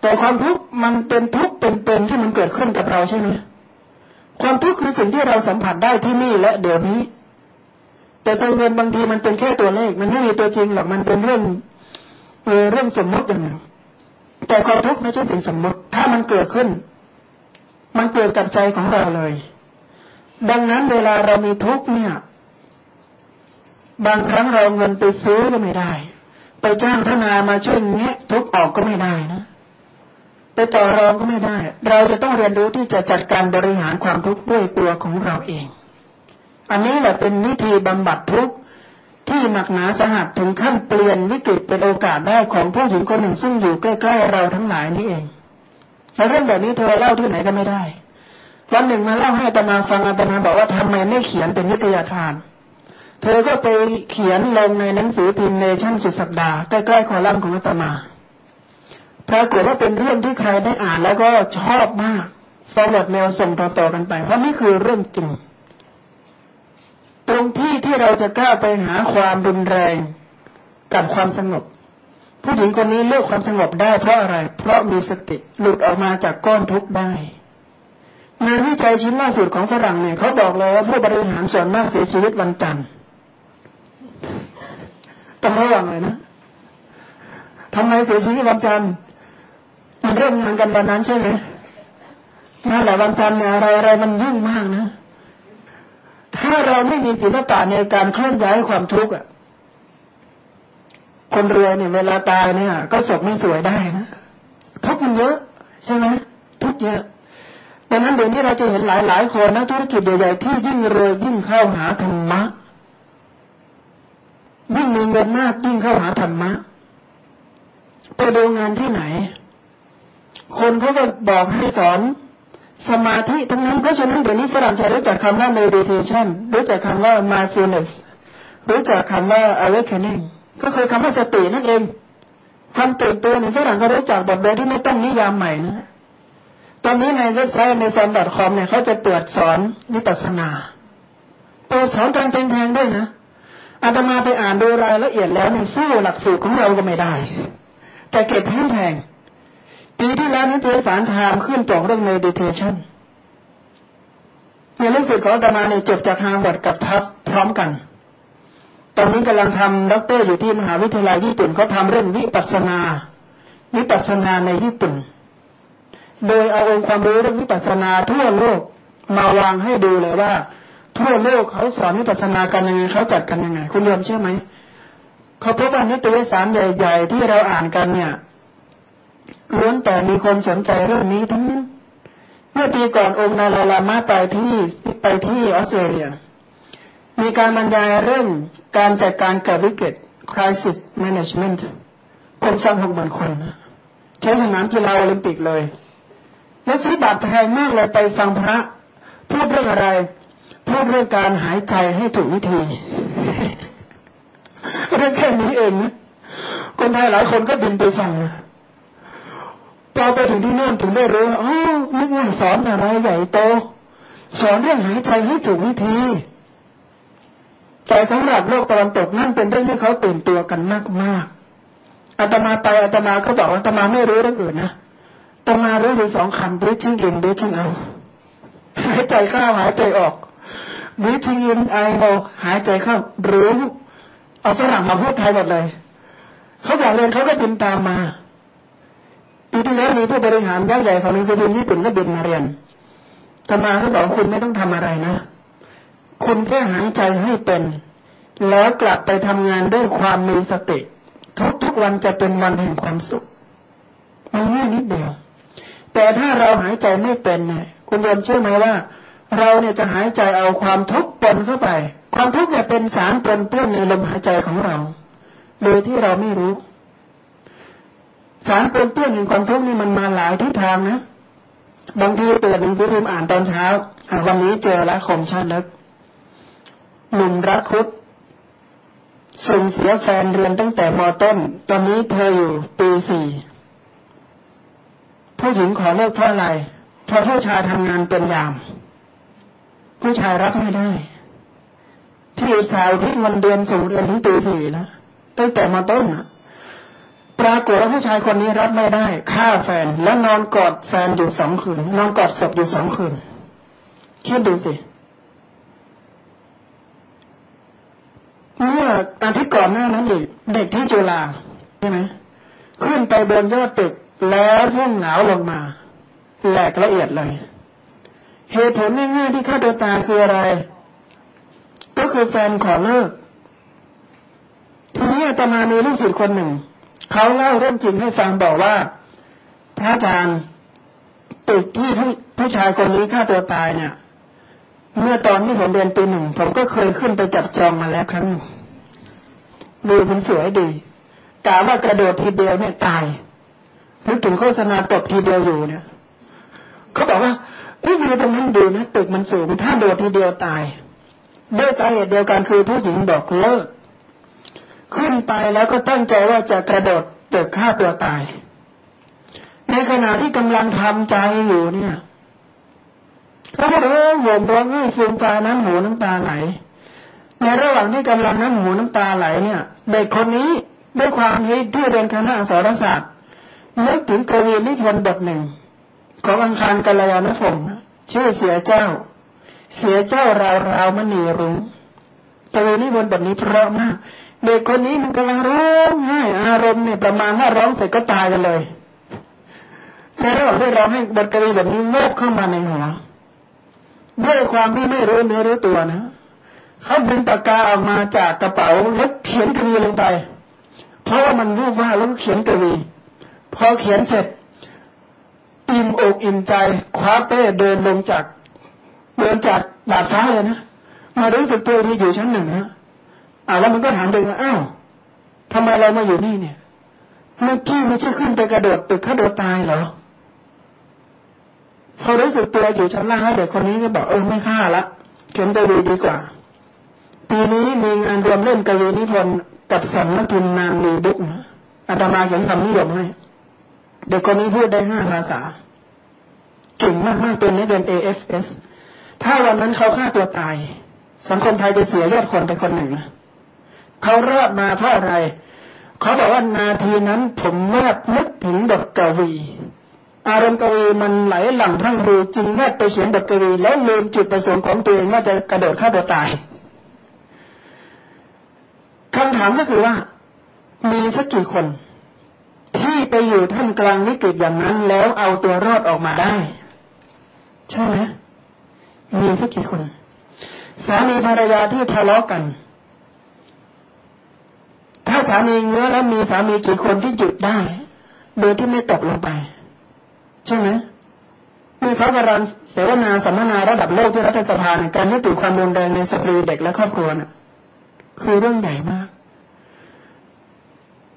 S1: แต่ความทุกข์มันเป็นทุกข์เป็นๆที่มันเกิดขึ้นกับเราใช่ไหมความทุกข์คือสิ่งที่เราสัมผัสได้ที่นี่และเดี๋ยวนี้ แต่ตัวเงินบางทีมันเป็นแค่ตัวเลข มันไม่มีตัวจริงหรอกมันเป็นเรื่องเออเรื่องสมมติอย่างหนึ่งแต่ความทุกข์ไม่ใช่สิ่งสมมติ ถ้ามันเกิดขึ้น มันเกิดกับใจของเราเลย ดังนั้นเวลาเรามีทุกข์เนี่ย บางครั้งเราเงินไปซื้อก็ไม่ได้ ไปจ้างทนายมาช่วยแงะทุกข์ออกก็ไม่ได้นะไปต่อรองก็ไม่ได้ เราจะต้องเรียนรู้ที่จะจัดการบริหารความทุกข์ด้วยตัวของเราเอง อันนี้แหละเป็นวิธีบำบัดทุกข์ที่หนักหนาสหัสถึงขั้นเปลี่ยนวิกฤตเป็นโอกาสได้ของผู้หญิงคนหนึ่งซึ่งอยู่ใกล้ๆเราทั้งหลายนี่เองแต่เรื่องแบบนี้เธอเล่าที่ไหนก็ไม่ได้วันหนึ่งมาเล่าให้อาตมาฟังอาตมาบอกว่าทำไมไม่เขียนเป็นวิทยาทาน เธอก็ไปเขียนลงในหนังสือพิมพ์เนชั่นสุดสัปดาห์ใกล้ๆคอลัมน์ของอาตมาปรากฏว่าเป็นเรื่องที่ใครได้อ่านแล้วก็ชอบมาก forward mail ส่งต่อๆกันไป เพราะนี่คือเรื่องจริง ตรงที่ที่เราจะกล้าไปหาความรุนแรงกับความสงบ ผู้หญิงคนนี้เลือกความสงบได้เพราะอะไร เพราะมีสติหลุดออกมาจากก้อนทุกข์ได้งานวิจัยชิ้นล่าสุดของฝรั่งเนี่ยเขาบอกเลยว่าผู้บริหารส่วนมากเสียชีวิตวันจันทร์ ต้องระวังเลยนะทำไมเสียชีวิตวันจันทร์มันเริ่มงานกันวันนั้นใช่ไหมงานหลายวันจันทร์เนี่ยอะไรอะไรมันยุ่งมากนะ ถ้าเราไม่มีศิลปะในการเคลื่อนย้ายความทุกข์อะ คนเรวยเนี่ยเวลาตายเนี่ย ก็ศพไม่สวยได้นะทุกมันเยอะ ใช่ไหมทุกเยอะดังนั้นเดี๋ยวนี้เราจะเห็นหลายหลายคนนักธุรกิจใหญ่ๆที่ยิ่งรวยยิ่งเข้าหาธรรมะ ยิ่งมีเงินมากยิ่งเข้าหาธรรมะไปดูงานที่ไหน คนเขาก็บอกให้สอนสมาธิทั้งนั้นเพราะฉะนั้นเดี๋ยวนี้ฝรั่งจะรู้จักคำว่า meditation รู้จักคำว่า mindfulness รู้จักคำว่า awakening ก็คือคำว่าสตินั่นเองความตื่นตัวในฝรั่งก็รู้จักแบบโดยที่ไม่ต้องนิยามใหม่นะ ตอนนี้ในเว็บไซต์ในซอน dot com เนี่ยเขาจะเปิดสอนวิปัสนาเปิดสอนกันแพงๆด้วยนะ อาตมาไปอ่านดูรายละเอียดแล้วในสู้หลักสูตรของเราก็ไม่ได้ แต่เก็บแพงแพงปีที่แล้วนิตยสาร Time ขึ้นปกเรื่อง meditation ในลูกศิษย์ของอาตมาเนี่ยจบจากฮาร์วาร์ดกับ Tuftsพร้อมกัน ตอนนี้กำลังทำด็อกเตอร์อยู่ที่มหาวิทยาลัยญี่ปุ่นเขาทำเรื่องวิปัสนา วิปัสนาในญี่ปุ่น โดยเอาองค์ความรู้เรื่องวิปัสนาทั่วโลกมาวางให้ดูเลยว่า ทั่วโลกเขาสอนวิปัสสนากันยังไงเขาจัดกันยังไง คุณโยมเชื่อไหมเขาพบว่านิตยสารใหญ่ๆที่เราอ่านกันเนี่ยล้วนแต่มีคนสนใจเรื่องนี้ทั้งนั้นเมื่อปีก่อนองค์นาลาลามาไปที่ไปที่ออสเตรเลีย มีการบรรยายเรื่องการจัดการกับวิกฤต crisis management คนฟังหกหมื่นคนใช้สนามกีฬาโอลิมปิกเลย แล้วซื้อบัตรแพงมากเลยไปฟังพระพูดเรื่องอะไร พูดเรื่องการหายใจให้ถูกวิธีเรื่องแค่นี้เองนะคนไทยหลายคนก็บินไปฟังพอไปถึงที่นั่นถึงได้รู้อ๋อนึกว่าสอนอะไรใหญ่โต สอนเรื่องหายใจให้ถูกวิธีแต่สำหรับโลกตะวันตกนั่นเป็นเรื่องที่เขาตื่นตัวกันมากมากอาตมาไปอาตมาก็บอกว่าอาตมาไม่รู้เรื่องอื่นนะตมารู้อยู่สองคำ breathing in breathing out หายใจเข้าหายใจออก breathing in out หายใจเข้ารู้เอาฝรั่งมาพูดไทยหมดเลยเขาอยากเรียนเขาก็บินตามมาปีที่แล้วมีผู้บริหารยักษ์ใหญ่ของหนังสือพิมพ์ญี่ปุ่นก็บินมาเรียนตมาเขาบอกคุณไม่ต้องทำอะไรนะ คุณแค่หายใจให้เป็น แล้วกลับไปทำงานด้วยความมีสติ ทุกๆวันจะเป็นวันแห่งความสุขมันง่ายนิดเดียว แต่ถ้าเราหายใจไม่เป็นเนี่ยคุณโยมเชื่อไหมว่า เราเนี่ยจะหายใจเอาความทุกข์ปนเข้าไป ความทุกข์เนี่ยเป็นสารปนเปื้อนในลมหายใจของเรา โดยที่เราไม่รู้ สารปนเปื้อนแห่งความทุกข์นี่มันมาหลายทิศทางนะบางทีเปิดหนังสือพิมพ์อ่านตอนเช้าวันนี้เจอละคมชาติลึกหนุ่มรักคุดส่งเสียแฟนเรียนตั้งแต่มต้น ตอนนี้เธออยู่ปีสี่ผู้หญิงขอเลิกเพราะอะไรเพราะผู้ชายทำงานเป็นยาม ผู้ชายรับไม่ได้ ที่สาวที่เงินเดือนสูงเดือนถึงตีสี่แล้วตั้งแต่มาต้นปรากฏว่าผู้ชายคนนี้รับไม่ได้ฆ่าแฟน แล้วนอนกอดแฟนอยู่สองคืน นอนกอดศพอยู่สองคืนคิดดูสิเมื่ออาทิตย์ก่อนหน้านั้นอีกเด็กที่จุฬาใช่ไหมขึ้นไปบนยอดตึกแล้วร่วงหนาวลงมา แหลกละเอียดเลย เหตุผลง่ายๆที่ฆ่าตัวตายคืออะไร ก็คือแฟนขอเลิกทีนี้ตมามีลูกศิษย์คนหนึ่ง เขาเล่าเรื่องจริงให้ฟังบอกว่า พระอาจารย์ตึกที่ผู้ชายคนนี้ฆ่าตัวตายเนี่ย เมื่อตอนที่ผมเรียนปีหนึ่งผมก็เคยขึ้นไปจับจองมาแล้วครั้งวิวมันสวยดีกาว่ากระโดดทีเดียวเนี่ยตายนึกถึงโฆษณาตบทีเดียวอยู่เนี่ยเขาบอกว่า เอ้ยวิวตรงนั้นดีนะตึกมันสูงถ้าโดดทีเดียวตายด้วยสาเหตุเดียวกันคือผู้หญิงบอกเลิก ขึ้นไปแล้วก็ตั้งใจว่าจะกระโดดตึกฆ่าตัวตาย ในขณะที่กำลังทำใจอยู่เนี่ยเขาบอกว่าโหมร้องไห้ฟูมฟาน้ำหูน้ำตาไหลในระหว่างที่กำลังน้ำหูน้ำตาไหลเนี่ย เด็กคนนี้ด้วยความที่ที่เรียนคณะสารศาสตร์นึกถึงกวีนิพนธ์บทหนึ่ง ของอังคารกัลยาณพงศ์ชื่อเสียเจ้า เสียเจ้าราวราวมณีรุ้งกวีนิพนธ์บนี้เพราะมากเด็กคนนี้มันกำลังร้องไห้อารมณ์เนี่ยประมาณว่าร้องเสร็จก็ตายกันเลยในระหว่างที่ร้องให้บทกวีแบบนี้โลกเข้ามาในหัวด้วยความที่ไม่รู้เนื้อรู้ตัวนะเขาดึงปากกาออกมาจากกระเป๋าแล้วเขียนกวีลงไป เพราะว่ามันรูปว่าแล้วก็เขียนกวีพอเขียนเสร็จ อิ่มอกอิ่มใจคว้าเป้เดินลงจากเดินจากดาดฟ้าเลยนะมารู้สึกตัวที่อยู่ชั้นหนึ่งนะอ่าแล้วมันก็ถามเด็กว่าอ้าวทำไมเรามาอยู่นี่เนี่ยเมื่อกี้ไม่ใช่ขึ้นไปกระโดดตึกฆ่าตัวตายเหรอพอรู้สึกตัวอยู่ชั้นล่างเด็กคนนี้ก็บอกเออไม่ฆ่าละเขียนกวีดีกว่า ปีนี้มีงานรวมเล่นกวีนิพนธ์กับสำนักพิมพ์นามมีบุ๊กนะอาตมาเขียนคำนิยมให้ เด็กคนนี้พูดได้ห้าภาษาเก่งมากๆเป็นนักเรียน AFS ถ้าวันนั้นเขาฆ่าตัวตาย สังคมไทยจะเสียยอดคนไปคนหนึ่งนะเขารอดมาเพราะอะไร เขาบอกว่านาทีนั้นผมแอบนึกถึงบทกวี อารมณ์กวีมันไหลหลั่งทั้งรูจึงแวบไปเขียนบทกวี แล้วลืมจุดประสงค์ของตัวเองว่าจะกระโดดฆ่าตัวตายคำถามก็คือว่า มีสักกี่คน ที่ไปอยู่ท่ามกลางวิกฤตอย่างนั้นแล้วเอาตัวรอดออกมาได้ ใช่ไหมมีสักกี่คน สามีภรรยาที่ทะเลาะกัน ถ้าสามีเงื้อแล้วมีสามีกี่คนที่หยุดได้ โดยที่ไม่ตกลงไป ใช่ไหมมีพระกรันเสวนาสัมมนาระดับโลกที่รัฐสภาในการยุติความรุนแรงในสตรีเด็กและครอบครัวนะ่ะ คือเรื่องใหญ่มาก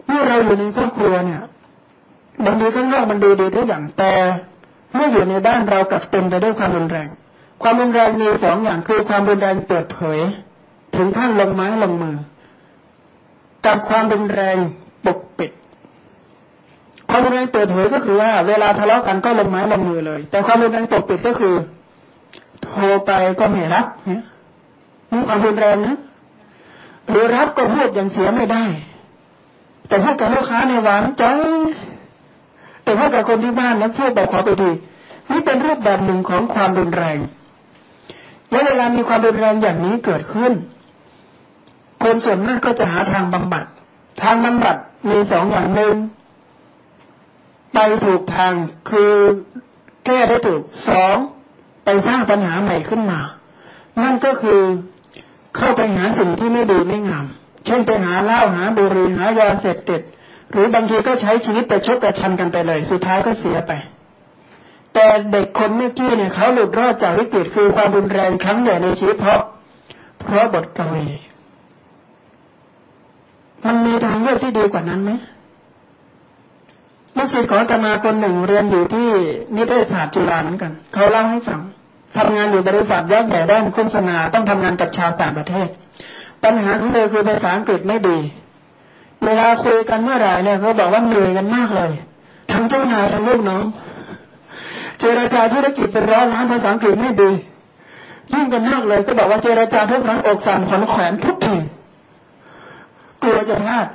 S1: เมื่อเราอยู่ในครอบครัวเนี่ย บางทีข้างนอกมันดูดีทุกอย่างแต่เมื่ออยู่ในบ้านเรากับเต็มไปด้วยความรุนแรง ความรุนแรงมีสองอย่างคือความรุนแรงเปิดเผย ถึงขั้นลงไม้ลงมือกับความรุนแรงปกปิด ความรุนแรงเปิดเผยก็คือว่า เวลาทะเลาะกันก็ลงไม้ลงมือเลย แต่ความรุนแรงปกปิดก็คือ โทรไปก็ไม่รับเนี่ยนี่ความรุนแรงนะหรือรับก็พูดอย่างเสียไม่ได้ แต่พูดกับลูกค้าในหวานใจ แต่พูดกับคนที่บ้านนั้นพูดแบบขอตัวดีนี่เป็นรูปแบบหนึ่งของความรุนแรง และเวลามีความรุนแรงอย่างนี้เกิดขึ้น คนส่วนมากก็จะหาทางบำบัด ทางบำบัดมีสองอย่างหนึ่งไปถูกทางคือแก้ได้ถูกสองไปสร้างปัญหาใหม่ขึ้นมา นั่นก็คือเข้าไปหาสิ่งที่ไม่ดีไม่งาม เช่นไปหาเหล้าหาบุหรี่หายาเสพติด หรือบางทีก็ใช้ชีวิตไปชกกระชันกันไปเลย สุดท้ายก็เสียไป แต่เด็กคนเมื่อกี้เนี่ยเขาหลุดรอดจากวิกฤตคือความรุนแรงครั้งใหญ่ในชีวิตเพราะ เพราะบทกวีมันมีทางเลือกที่ดีกว่านั้นไหมลูกศิษย์ของอาตมาคนหนึ่งเรียนอยู่ที่นิเทศศาสตร์จุฬาเหมือนกัน เขาเล่าให้ฟังทำงานอยู่บริษัทยักษ์ใหญ่ด้านโฆษณาต้องทำงานกับชาวต่างประเทศ ปัญหาของเธอคือภาษาอังกฤษไม่ดี เวลาคุยกันเมื่อไหร่เนี่ยเขาบอกว่าเหนื่อยกันมากเลย ทั้งเจ้านายทั้งลูกน้องเจรจาธุรกิจเป็นร้อยล้านภาษาอังกฤษไม่ดียิ่งกันมากเลยก็บอกว่าเจรจาทุกครั้งอกสั่นขวัญแขวนทุกทีกลัวจะพลาด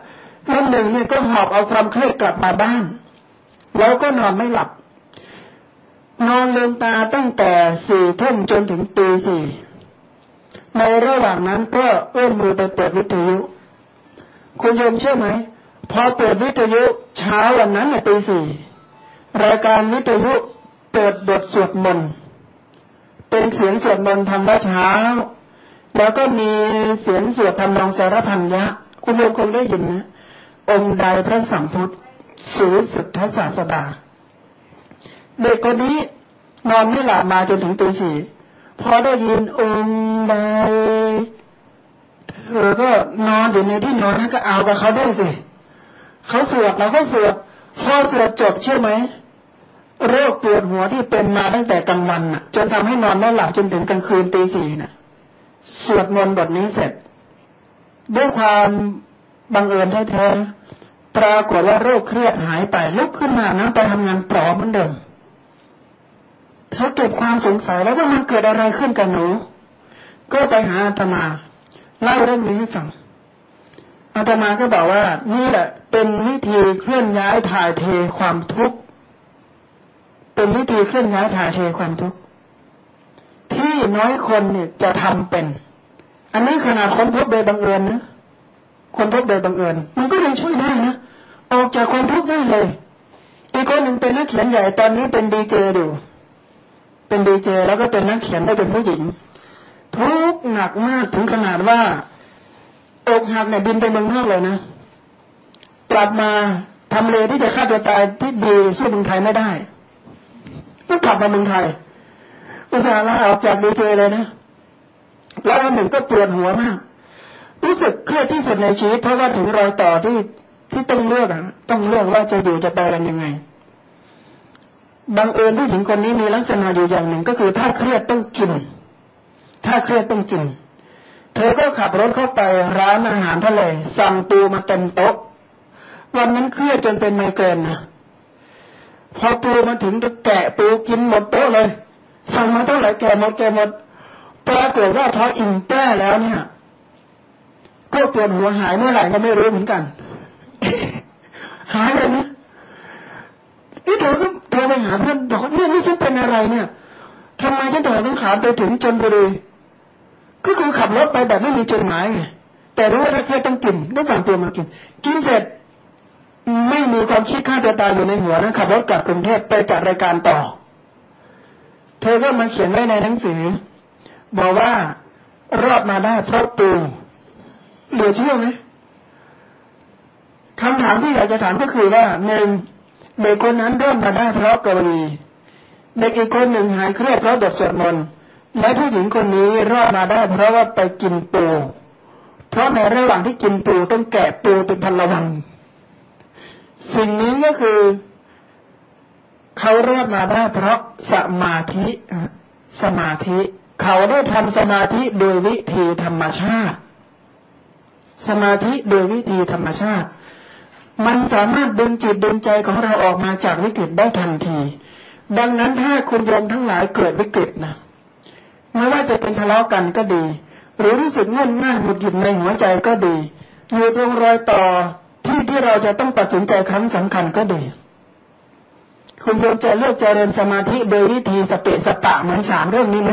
S1: วันหนึ่งเนี่ยก็หอบเอาความเครียดกลับมาบ้าน แล้วก็นอนไม่หลับ นอนลืมตาตั้งแต่สี่ทุ่มจนถึงตีสี่ในระหว่างนั้นก็เอื้อมมือไปเปิดวิทยุ คุณโยมเชื่อไหมพอเปิดวิทยุเช้าวันนั้นตีสี่รายการวิทยุเปิดบทสวดมนต์เป็นเสียงสวดมนต์ทำวัดเช้า แล้วก็มีเสียงสวดทำนองสารพันยะ คุณโยมคงได้ยินนะองค์ใดพระสัมพุทธสูสุดทศาสดา เด็กคนนี้นอนไม่หลับมาจนถึงตีสี่พอได้ยินองค์ใด เธอก็นอนอยู่ในที่นอนนั้นก็เอากับเขาด้วยสิเขาสวดเราก็สวดพอสวดจบเชื่อไหมโรคปวดหัวที่เป็นมาตั้งแต่กลางวันน่ะ จนทำให้นอนไม่หลับจนถึงกลางคืนตีสี่น่ะ สวดมนต์บทนี้เสร็จ ด้วยความบังเอิญแท้ๆปรากฏว่าโรคเครียดหายไปลุกขึ้นมานะไปทำงานปลอมเหมือนเดิมเธอเก็บความสงสัยแล้วว่ามันเกิดอะไรขึ้นกับหนู ก็ไปหาอาตมา เล่าเรื่องนี้ให้ฟังอาตมาก็บอกว่า นี่แหละ เป็นวิธีเคลื่อนย้ายถ่ายเทความทุกข์เป็นวิธีเคลื่อนย้ายถ่ายเทความทุกข์ที่น้อยคนเนี่ยจะทำเป็น อันนี้ขนาดคนพบโดยบังเอิญนะคนพบโดยบังเอิญมันก็ยังช่วยได้นะออกจากความทุกข์ได้เลยอีกคนหนึ่งเป็นนักเขียนใหญ่ตอนนี้เป็นดีเจอยู่เป็นดีเจ แล้วก็เป็นนักเขียนได้เป็นผู้หญิง ทุกหนักมากถึงขนาดว่าอกหักเนี่ยบินไปเมืองนอกเลยนะกลับมาทำเลที่จะฆ่าตัวตายที่ดีสู้เมืองไทยไม่ได้ต้องกลับมาเมืองไทยอุตส่าห์ลาออกจากดีเจเลยนะแล้วหนึ่งก็ปวดหัวมาก รู้สึกเครียดที่สุดในชีวิตเพราะว่าถึงรอยต่อที่ที่ต้องเลือกอะต้องเลือกว่าจะอยู่จะไปกันยังไงบังเอิญผู้หญิงคนนี้มีลักษณะอยู่อย่างหนึ่งก็คือถ้าเครียดต้องกิน ถ้าเครียดต้องกิน เธอก็ขับรถเข้าไปร้านอาหารทะเลสั่งตูมาเต็มโต๊ะ วันนั้นเครียดจนเป็นไมเกรนนะพอปูมาถึงจะแกะปูกินหมดโต๊ะเลย สั่งมาเท่าไหร่แกะหมดแกะหมดปรากฏว่าพออิ่มแป้แล้วเนี่ยก็ปวดหัวหายเมื่อไหร่ก็ไม่รู้เหมือนกัน หายเลยนะนี่เธอก็โทรไปหาเพื่อนบอกเนี่ยนี่ฉันเป็นอะไรเนี่ย ทำไมฉันถึงต้องขาไปถึงจนบุรีก็คือขับรถไปแบบไม่มีจุดหมายไงแต่รู้ว่าถ้าแค่ต้องกินต้องสั่งตัวมากิน กินเสร็จไม่มีความคิดฆ่าตัวตายอยู่ในหัวนะขับรถกลับกรุงเทพไปจัดรายการต่อ เธอก็มาเขียนไว้ในหนังสือ บอกว่ารอดมาได้เพราะปูเหลือเชื่อไหมคำถามที่อยากจะถามก็คือว่าหนึ่งเด็กคนนั้นเริ่มมาได้เพราะกรณี เด็กอีกคนหนึ่งหายเครียดเพราะบทสวดมนต์และผู้หญิงคนนี้รอดมาได้ เพราะว่าไปกินปู เพราะในระหว่างที่กินปูต้องแกะปูเป็นพันละวัน สิ่งนี้ก็คือเขารอดมาได้เพราะสมาธิสมาธิ เขาได้ทำสมาธิโดยวิธีธรรมชาติ สมาธิโดยวิธีธรรมชาติ มันสามารถดึงจิตดึงใจของเราออกมาจากวิกฤตได้ทันที ดังนั้นถ้าคุณโยมทั้งหลายเกิดวิกฤตนะไม่ว่าจะเป็นทะเลาะกันก็ดี หรือรู้สึกง่นง่ายหงุดหงิดในหัวใจก็ดีอยู่ตรงรอยต่อที่ที่เราจะต้องตัดสินใจครั้งสำคัญก็ดี คุณโยมจะเลือกเจริญสมาธิโดยวิธีสเปสปะเหมือนสามเรื่องนี้ไหม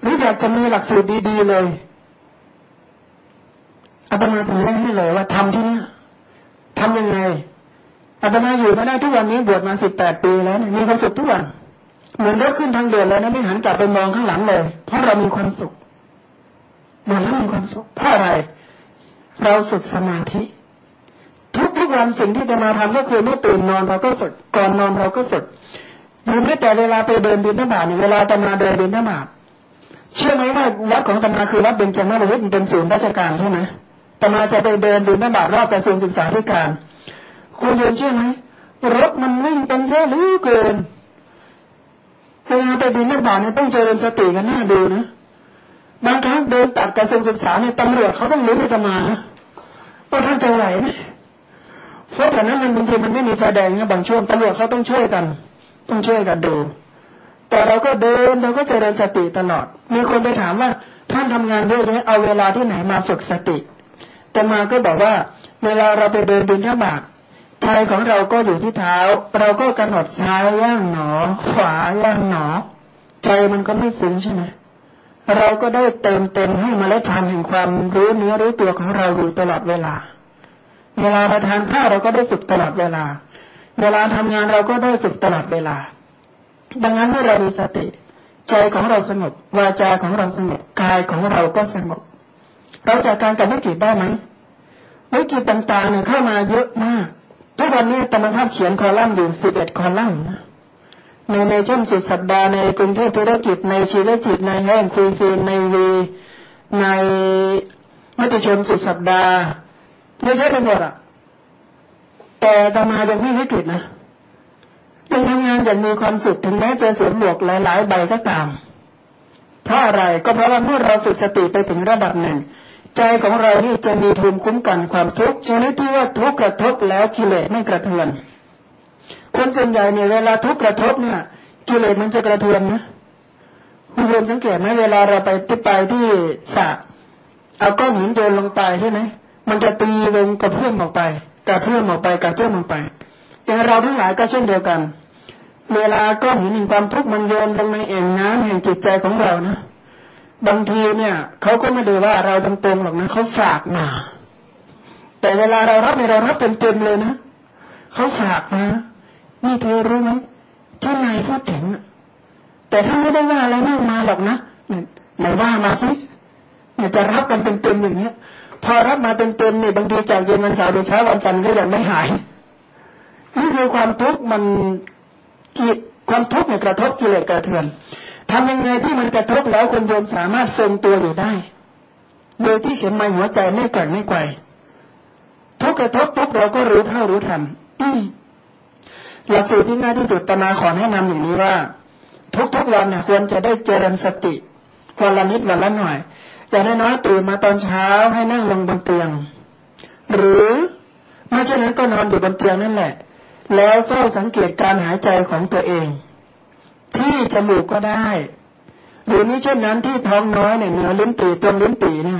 S1: หรืออยากจะมีหลักสูตรดีๆเลยอาตมาจะแนะให้เลยว่าทำที่นี่ทำยังไง อาตมาอยู่มาได้ทุกวันนี้บวชมาสิบแปดปีแล้วมีความสุขทุกวันเหมือนรถขึ้นทางเดินแล้วนะไม่หันกลับไปมองข้างหลังเลย เพราะเรามีความสุขบวชแล้วมีความสุขเพราะอะไร เราฝึกสมาธิ ทุกทุกวันสิ่งที่จะมาทำก็คือเมื่อตื่นนอนเราก็ฝึกก่อนนอนเราก็ฝึกหรือแม้แต่เวลาไปเดินบินทบาทเวลาตมาเดินบินทบาทเชื่อไหมว่าวัดของตมาคือวัดเบญจมาศเป็นศูนย์ราชการใช่ไหมตมาจะไปเดินบินทบาทรอบกระทรวงศึกษาธิการ คุณเดินเชื่อไหมรถมันวิ่งเป็นเยอะหรือเกินเวลาไปบินทบาเนี่ยต้องเจริญสติกันหน้าดูนะบางครั้งเดินตัดกระทรวงศึกษาเนี่ยตำรวจเขาต้องรู้ว่าจะมาว่าท่านจะไหวไหมเพราะแต่นั้นมันบางทีมันไม่มีไฟแดงนะบางช่วงตำรวจเขาต้องช่วยกัน ต้องช่วยกันดู แต่เราก็เดินเราก็เจริญสติตลอด มีคนไปถามว่าท่านทำงานเยอะแยะเอาเวลาที่ไหนมาฝึกสติ แต่มาก็บอกว่า เวลาเราไปเดินบินท่าบา ใจของเราก็อยู่ที่เท้า เราก็กำหนดซ้ายย่างหนอ ขวาย่างหนอ ใจมันก็ไม่ฟุ้งใช่ไหมเราก็ได้เติมเต็มให้มาแล้วทำแห่งความรู้เนื้อรู้ตัวของเราอยู่ตลอดเวลา เวลาประทานข้าวเราก็ได้ฝึกตลอดเวลา เวลาทำงานเราก็ได้ฝึกตลอดเวลา ดังนั้นเมื่อเรามีสติ ใจของเราสงบวาจาของเราสงบกายของเราก็สงบ เราจัดการกับวิกฤตได้ไหมวิกฤตต่างๆเนี่ยเข้ามาเยอะมาก ทุกวันนี้ตมภาพเขียนคอลัมน์อยู่สิบเอ็ดคอลัมน์ในในช่วงสุดสัปดาห์ในกรุงเทพธุรกิจในชีวจิตในแห่งคุยซีนในวีในมติชนสุดสัปดาห์ไม่ใช่ทั้งหมดอะแต่ตมายังไม่วิกฤตนะยังทำงานอย่างมีความสุขถึงแม้จะสวมหมวกหลายๆใบก็ตาม เพราะอะไรก็เพราะว่าเมื่อเราฝึกสติไปถึงระดับหนึ่ง ใจของเรานี่จะมีภูมิคุ้มกันความทุกข์ชนิดที่ว่าทุกข์กระทบแล้วกิเลสไม่กระเทือน คนส่วนใหญ่เนี่ยเวลาทุกข์กระทบเนี่ยกิเลสมันจะกระเทือนนะคุณโยมสังเกตไหมเวลาเราไปที่ไปที่สระเอาก้อนหินโยนลงไปใช่ไหมมันจะตีลงกระเพื่อมออกไปกระเพื่อมออกไปกระเพื่อมออกไปแต่เราทั้งหลายก็เช่นเดียวกัน เวลาก้อนหินมีความทุกข์มันโยนลงในเอ่งน้ำแห่งจิตใจของเรานะ บางทีเนี่ยเขาก็ไม่ดูว่าเราตรงๆหรอกนะเขาฝากมา แต่เวลาเรารับในเรารับเต็มๆเลยนะเขาฝากมานี่เธอรู้ไหมเจ้านายพูดถึงแต่ถ้าไม่ได้ว่าอะไรมากมาหรอกนะไหนว่ามาสิเนี่ยจะรับกันเต็มๆอย่างเงี้ย พอรับมาเต็มๆเนี่ยบางทีจากเย็นวันเสาร์ถึงเช้าวันจันทร์ก็ยังไม่หายนี่คือความทุกข์มันกิความทุกข์เนี่ยกระทบกิเลสกระเทือน ทำยังไงที่มันกระทบแล้วคนโยมสามารถทรงตัวอยู่ได้ โดยที่เข็มไม้หัวใจไม่แกว่งไม่ไกวทุกกระทบทุกเราก็รู้เท่ารู้ทันหลักสูตรที่ง่ายที่สุดตมาขอแนะนำอย่างนี้ว่า ทุกๆวันเนี่ยควรจะได้เจริญสติวันละนิดวันละหน่อยอย่างน้อยๆตื่นมาตอนเช้าให้นั่งลงบนเตียง หรือไม่เช่นนั้นก็นอนอยู่บนเตียงนั่นแหละ แล้วเฝ้าสังเกตการหายใจของตัวเอง ที่จมูกก็ได้ หรือนี้เช่นนั้นที่ท้องน้อยเนี่ยเนื้อลิ้นปีตรงลิ้นปีเนี่ย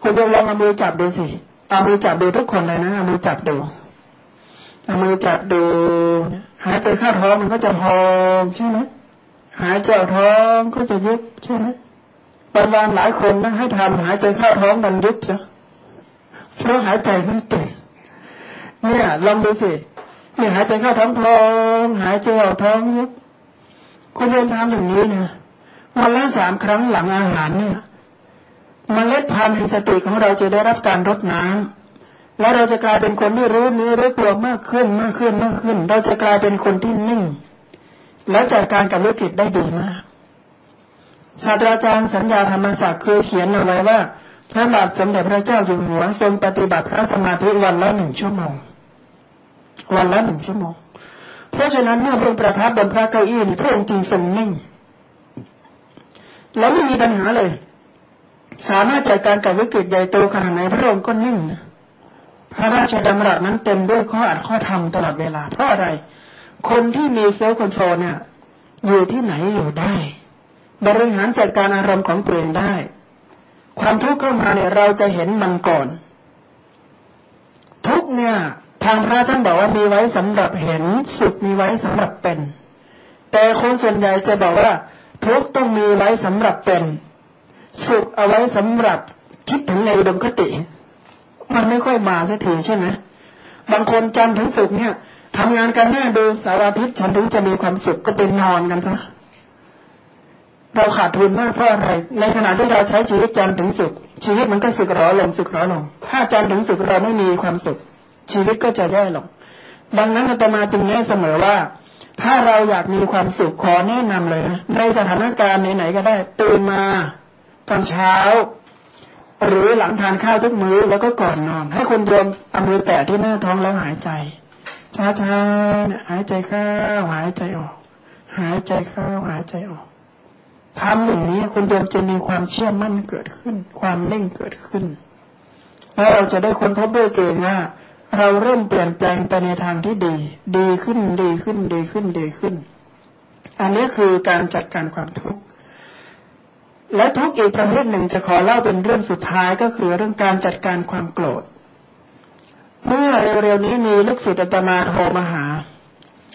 S1: คุณจะลองเอามือจับดูสิเอามือจับดูทุกคนเลยนะเอามือจับดูเอามือจับดู หายใจเข้าท้องมันก็จะพองใช่ไหมหายใจออกท้องก็จะยุบใช่ไหมบางวันหลายคนนะให้ทำหายใจเข้าท้องมันยุบจ้ะเพราะหายใจมันเต็มเนี่ยลองดูสิเนี่ยหายใจเข้าท้องท้องหายใจออกท้องยุบ คุณเรียนทำอย่างนี้นะวันละสามครั้งหลังอาหารเนี่ยมเมล็ดพันธุ์แห่งสติของเราจะได้รับการรดน้ำและเราจะกลายเป็นคนที่รู้เนื้อรู้ตัวมากขึ้นมากขึ้นมากขึ้น เราจะกลายเป็นคนที่นิ่ง และจัดการกับวิกฤตได้ดีมากศาสตราจารย์สัญญาธรรมศักดิ์เคยเขียนเอาไว้ว่าพระบาทสมเด็จพระเจ้าอยู่หัวทรงปฏิบัติพระสมาธิวันละหนึ่งชั่วโมง วันละหนึ่งชั่วโมง เพราะฉะนั้นเมื่อพระองค์ประทับบนพระเก้าอี้พระองค์จึงทรงนิ่ง แล้วไม่มีปัญหาเลย สามารถจัดการกับวิกฤตใหญ่โตขนาดไหนพระองค์ก็นิ่งพระราชดำรัสนั้นเต็มด้วยข้ออรรถข้อธรรมตลอดเวลา เพราะอะไร คนที่มี self control เนี่ยอยู่ที่ไหนอยู่ได้ บริหารจัดการอารมณ์ของตัวเองได้ ความทุกข์เข้ามาเนี่ยเราจะเห็นมันก่อน ทุกเนี่ย ทางพระท่านบอกว่ามีไว้สำหรับเห็นสุขมีไว้สำหรับเป็น แต่คนส่วนใหญ่จะบอกว่า ทุกต้องมีไว้สำหรับเป็น สุขเอาไว้สำหรับคิดถึงในอุดมคติ มันไม่ค่อยมาสักทีใช่ไหมบางคนจำถึงสุขเนี่ยทำงานกันหน้าดูสารพิษฉันถึงจะมีความสุขก็เป็นนอนกันซะเราขาดทุนมากเพราะอะไร ในขณะที่เราใช้ชีวิตจันถึงสุข ชีวิตมันก็สึกหรอลงสึกหรอลง ถ้าจันถึงสุขเราไม่มีความสุข ชีวิตก็จะแย่ลงดังนั้นอาตมาจึงแนะเสมอว่า ถ้าเราอยากมีความสุขขอแนะนำเลยนะในสถานการณ์ไหนๆก็ได้ ตื่นมาตอนเช้า หรือหลังทานข้าวทุกมื้อแล้วก็ก่อนนอน ให้คนโยมเอามือแตะที่หน้าท้องแล้วหายใจ ช้าๆหายใจเข้าหายใจออก หายใจเข้าหายใจออกทำอย่างนี้คุณโยมจะมีความเชื่อมั่นเกิดขึ้น ความเล่งเกิดขึ้น แล้วเราจะได้ค้นพบด้วยตัวเองว่า เราเริ่มเปลี่ยนแปลงไปในทางที่ดี ดีขึ้นดีขึ้นดีขึ้นดีขึ้น อันนี้คือการจัดการความทุกข์และทุกอีกประเภทหนึ่งจะขอเล่าเป็นเรื่องสุดท้ายก็คือเรื่องการจัดการความโกรธ เมื่อเร็วๆนี้มีลูกศิษย์อาตมาโทรมาหา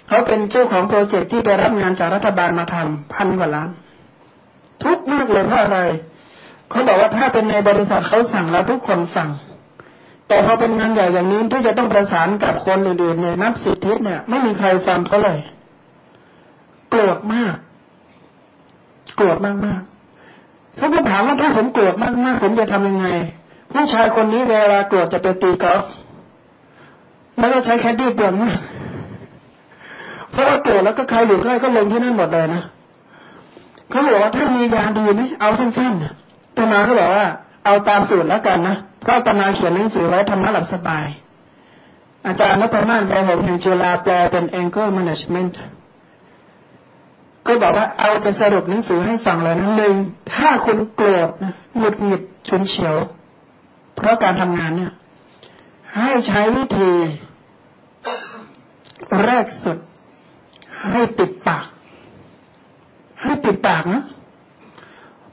S1: เขาเป็นเจ้าของโปรเจกต์ที่ไปรับงานจากรัฐบาลมาทำพันกว่าล้าน ทุกมากเลยเพราะอะไร เขาบอกว่าถ้าเป็นในบริษัทเขาสั่งแล้วทุกคนสั่ง แต่พอเป็นงานใหญ่อย่างนี้ที่จะต้องประสานกับคนอื่นๆเนี่ยนับสิทธิเนี่ย ไม่มีใครฟังเขาเลยโกรธมากโกรธมากมากเขาก็ถามว่าถ้าผมโกรธมากมากผมจะทำยังไง ผู้ชายคนนี้เวลาโกรธจะไปตีกอล์ฟแล้วก็ใช้แคดดี้เปลืองมากเพราะว่าโกรธแล้วก็ใครอยู่ใกล้ก็ลงที่นั่นหมดเลยนะเขาบอกว่าถ้ามียาดีไหมเอาสั้นๆแต่มาเขาบอกว่า เอาตามสูตรแล้วกันนะเพราะตมาเขียนหนังสือไว้ทำมาหลับสบาย อาจารย์นพมาศแปลผมแห่งจุฬาแปลเป็น angle management ก็บอกว่าเอาจะสรุปหนังสือให้ฟังเลยนะหนึ่งถ้าคุณโกรธนะหงุดหงิดฉุนเฉียว เพราะการทำงานเนี่ย ให้ใช้วิธี แรกสุด ให้ปิดปาก ให้ปิดปากนะ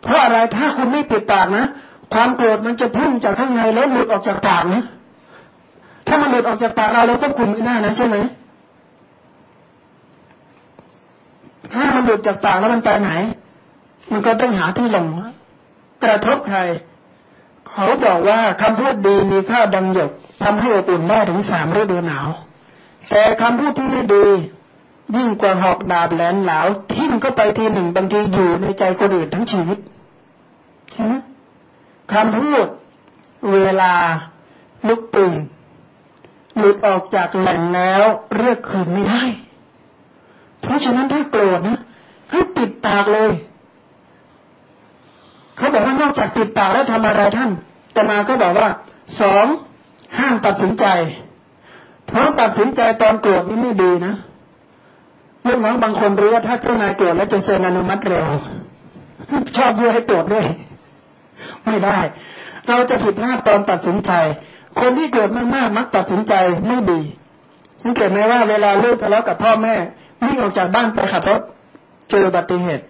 S1: เพราะอะไรถ้าคุณไม่ปิดปากนะ ความโกรธมันจะพุ่งจากข้างในแล้วหลุดออกจากปากนะถ้ามันหลุดออกจากปากเราเราก็คุมไม่ได้นะใช่ไหมถ้ามันหลุดจากปากแล้วมันไปไหน มันก็ต้องหาที่ลงกระทบใคร เขาบอกว่าคำพูดดีมีค่าดังหยกทำให้อบอุ่นได้ถึงสามฤดูหนาว แต่คำพูดที่ไม่ดี ยิ่งกว่าหอกดาบแหลนเหลาทิ่มก็ไปทีหนึ่งบางทีอยู่ในใจคนอื่นทั้งชีวิต คำพูดเวลาลุกปืนหลุดออกจากแหล่งแล้วเรียกคืนไม่ได้ เพราะฉะนั้นถ้าโกรธนะให้ปิดปากเลย เขาบอกว่านอกจากปิดปากแล้วทำอะไรท่าน แต่มาก็บอกว่าสองห้ามตัดสินใจ เพราะตัดสินใจตอนโกรธนี่ไม่ดีนะลูกน้องบางคนรู้ว่าถ้าเจ้านายโกรธแล้วจะเซ็นอนุมัติเร็วชอบยั่วให้โกรธด้วย ไม่ได้ เราจะผิดพลาดตอนตัดสินใจ คนที่โกรธมากๆมักตัดสินใจไม่ดีสังเกตไหมว่าเวลาลูกทะเลาะกับพ่อแม่วิ่งออกจากบ้านไปขับรถเจออุบัติเหตุ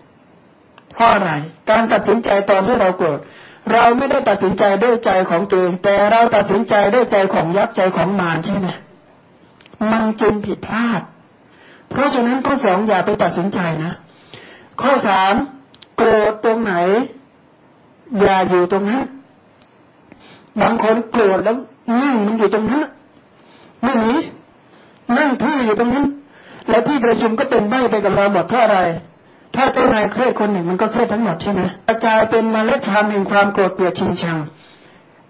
S1: เพราะอะไรการตัดสินใจตอนที่เราโกรธเราไม่ได้ตัดสินใจด้วยใจของตัวเองแต่เราตัดสินใจด้วยใจของยักษ์ใจของมารใช่ไหมมันจึงผิดพลาด เพราะฉะนั้นข้อสองอย่าไปตัดสินใจนะ ข้อสามโกรธตรงไหน อย่าอยู่ตรงนั้นบางคนโกรธแล้วนั่งมันอยู่ตรงนั้นไม่หนีนั่งทื่ออยู่ตรงนั้น และที่ประชุมก็เต็มใบไปกับเราหมดเพราะอะไร ถ้าเจ้านายเครียดคนหนึ่งมันก็เครียดทั้งหมดใช่ไหมกระจายเป็นมาเล็ดพันธุ์แห่งความโกรธเกลียดชิงชัง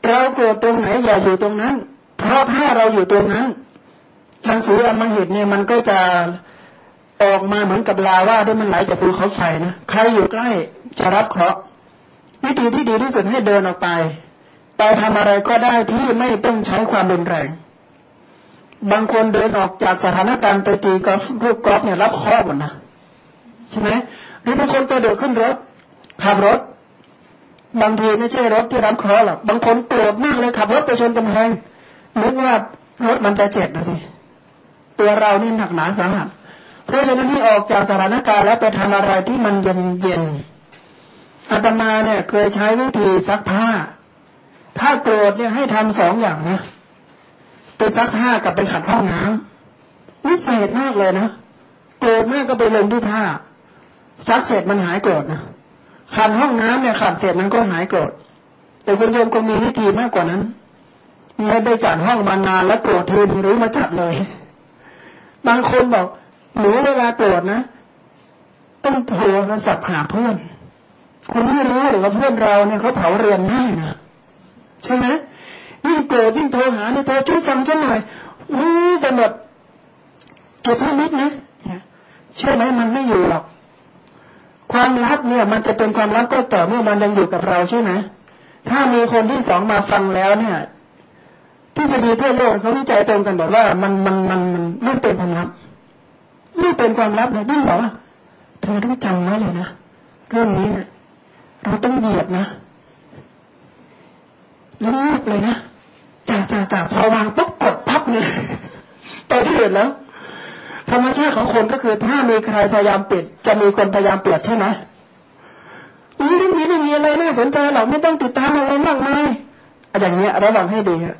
S1: เราโกรธตรงไหนอย่าอยู่ตรงนั้น เพราะถ้าเราอยู่ตรงนั้นทางสืออมหิตเนี่ยมันก็จะออกมาเหมือนกับลาว่าด้วยมันไหลจากภูเขาไฟนะใครอยู่ใกล้จะรับเคราะห์ วิธีที่ดีที่สุดให้เดินออกไปไปทำอะไรก็ได้ที่ไม่ต้องใช้ความรุนแรง บางคนเดินออกจากสถานการณ์ไปตีกอล์ฟลูกกอล์ฟเนี่ยรับข้อหมดนะใช่ไหมหรือบางคนกระโดดขึ้นรถขับรถ บางทีไม่ใช่รถที่รับเคราะห์หรอกบางคนโกรธมากเลยขับรถไปชนกำแพงนึกว่ารถมันจะเจ็บนะสิตัวเรานี่หนักหนาสาหัสเพราะฉะนั้นที่ออกจากสถานการณ์แล้วไปทำอะไรที่มันเย็นเย็น อาตมาเนี่ย เคยใช้วิธีซักผ้า ถ้าโกรธเนี่ยให้ทำสองอย่างนะไปซักผ้ากับไปขัดห้องน้ำวิเศษมากเลยนะโกรธมากก็ไปลงที่ผ้าซักเสร็จมันหายโกรธนะขัดห้องน้ำเนี่ยขัดเสร็จมันก็หายโกรธแต่คุณโยมก็มีวิธีมากกว่านั้นไม่ได้จัดห้องมานานแล้วโกรธทีหรือมาจัดเลย บางคนบอกหนูเวลาโกรธนะ ต้องโทรศัพท์หาเพื่อน คุณไม่รู้หรือว่าเพื่อนเราเนี่ยเขาเผาเรียนง่ายนะใช่ไหมยิ่งโกรธยิ่งโทรหาเนี่ยโทรช่วยฟังฉันหน่อยอู้ไปหมดเก็บให้นิดนะเชื่อไหมมันไม่อยู่หรอกความลับเนี่ย มันจะเป็นความลับก็ต่อเมื่อมันยังอยู่กับเราใช่ไหมถ้ามีคนที่สองมาฟังแล้วเนี่ยที่จะดีทั่วโลกเขาวิจัยตรงกันบอกว่ามันมันมันมันไม่เป็นความลับไม่เป็นความลับเลยยิ่งบอกว่าเธอต้องจำไว้เลยนะเรื่องนี้เนี่ย เราต้องเหยียบนะเงียบเลยนะจ่าจ่าจ่าพอวางปุ๊บกดพับเลยไปที่อื่นแล้วธรรมชาติของคนก็คือถ้ามีใครพยายามปิด จะมีคนพยายามเปิดใช่ไหมนี่เรื่องนี้ไม่มีอะไรน่าสนใจหรอกไม่ต้องติดตามอะไรมากมายอย่างเงี้ยระวังให้ดีฮะ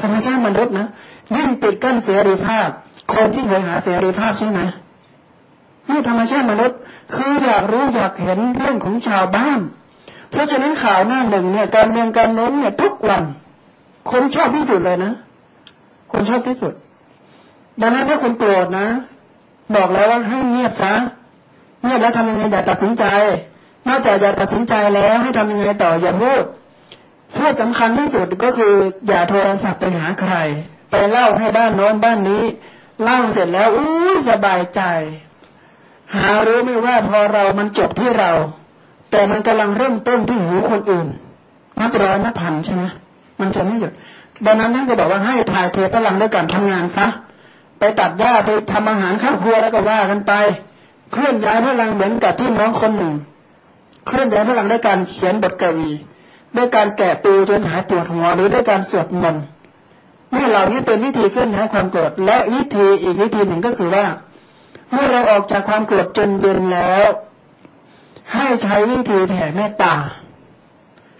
S1: ธรรมชาติมนุษย์นะยิ่งปิดกั้นเสรีภาพ คนที่เคยหาเสรีภาพใช่ไหม นี่ธรรมชาติมนุษย์ คืออยากรู้อยากเห็นเรื่องของชาวบ้าน เพราะฉะนั้นข่าวหน้าหนึ่งเนี่ย การเมืองการโน้นเนี่ยทุกวันคนชอบที่สุดเลยนะคนชอบที่สุด ดังนั้นถ้าคนโกรธนะ บอกแล้วว่าให้เงียบซะเงียบแล้วทำยังไงอย่าตัดสินใจ นอกจากอย่าตัดสินใจแล้วให้ทำยังไงต่ออย่าพูดพูดสำคัญที่สุดก็คือ อย่าโทรศัพท์ไปหาใคร ไปเล่าให้บ้านโน้นบ้านนี้ เล่าเสร็จแล้วอู้สบายใจ หารู้ไม่ว่าพอเรามันจบที่เรา แต่มันกำลังเริ่มต้นที่หูคนอื่นนับร้อยนับพันใช่ไหมมันจะไม่หยุดดังนั้นท่านก็บอกว่าให้ถ่ายเทพลังด้วยการทำงานซะไปตัดหญ้าไปทำอาหารข้าวครัวแล้วก็ว่ากันไปเคลื่อนย้ายพลังเหมือนกับที่น้องคนหนึ่งเคลื่อนย้ายพลังด้วยการเขียนบทกวีด้วยการแกะตูจนหายปวดหัวหรือด้วยการสวดมนต์เมื่เหล่านี้เป็นวิธีเคลื่อนย้ายความโกรธและวิธีอีกวิธีหนึ่งก็คือว่า เมื่อเราออกจากความโกรธจนเย็นแล้ว ให้ใช้วิธีแผ่เมตตา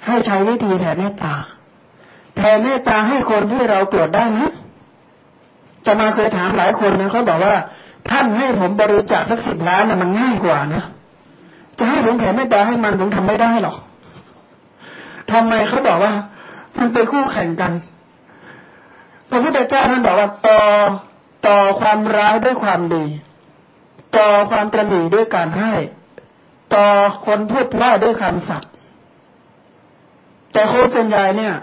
S1: ให้ใช้วิธีแผ่เมตตา แผ่เมตตาให้คนที่เราโกรธได้ไหมจะมาเคยถามหลายคนนะเขาบอกว่าท่านให้ผมบริจาคสักสิบล้านนะมันง่ายกว่านะจะให้ผมแผ่เมตตาให้มันผมทำไม่ได้หรอกทำไมเขาบอกว่า มันเป็นคู่แข่งกันพระพุทธเจ้าท่านบอกว่าต่อต่อความร้ายด้วยความดี ต่อความตระหนี่ด้วยการให้ ต่อคนพูดว่าด้วยคำสัตย์แต่คนส่วนใหญ่เนี่ย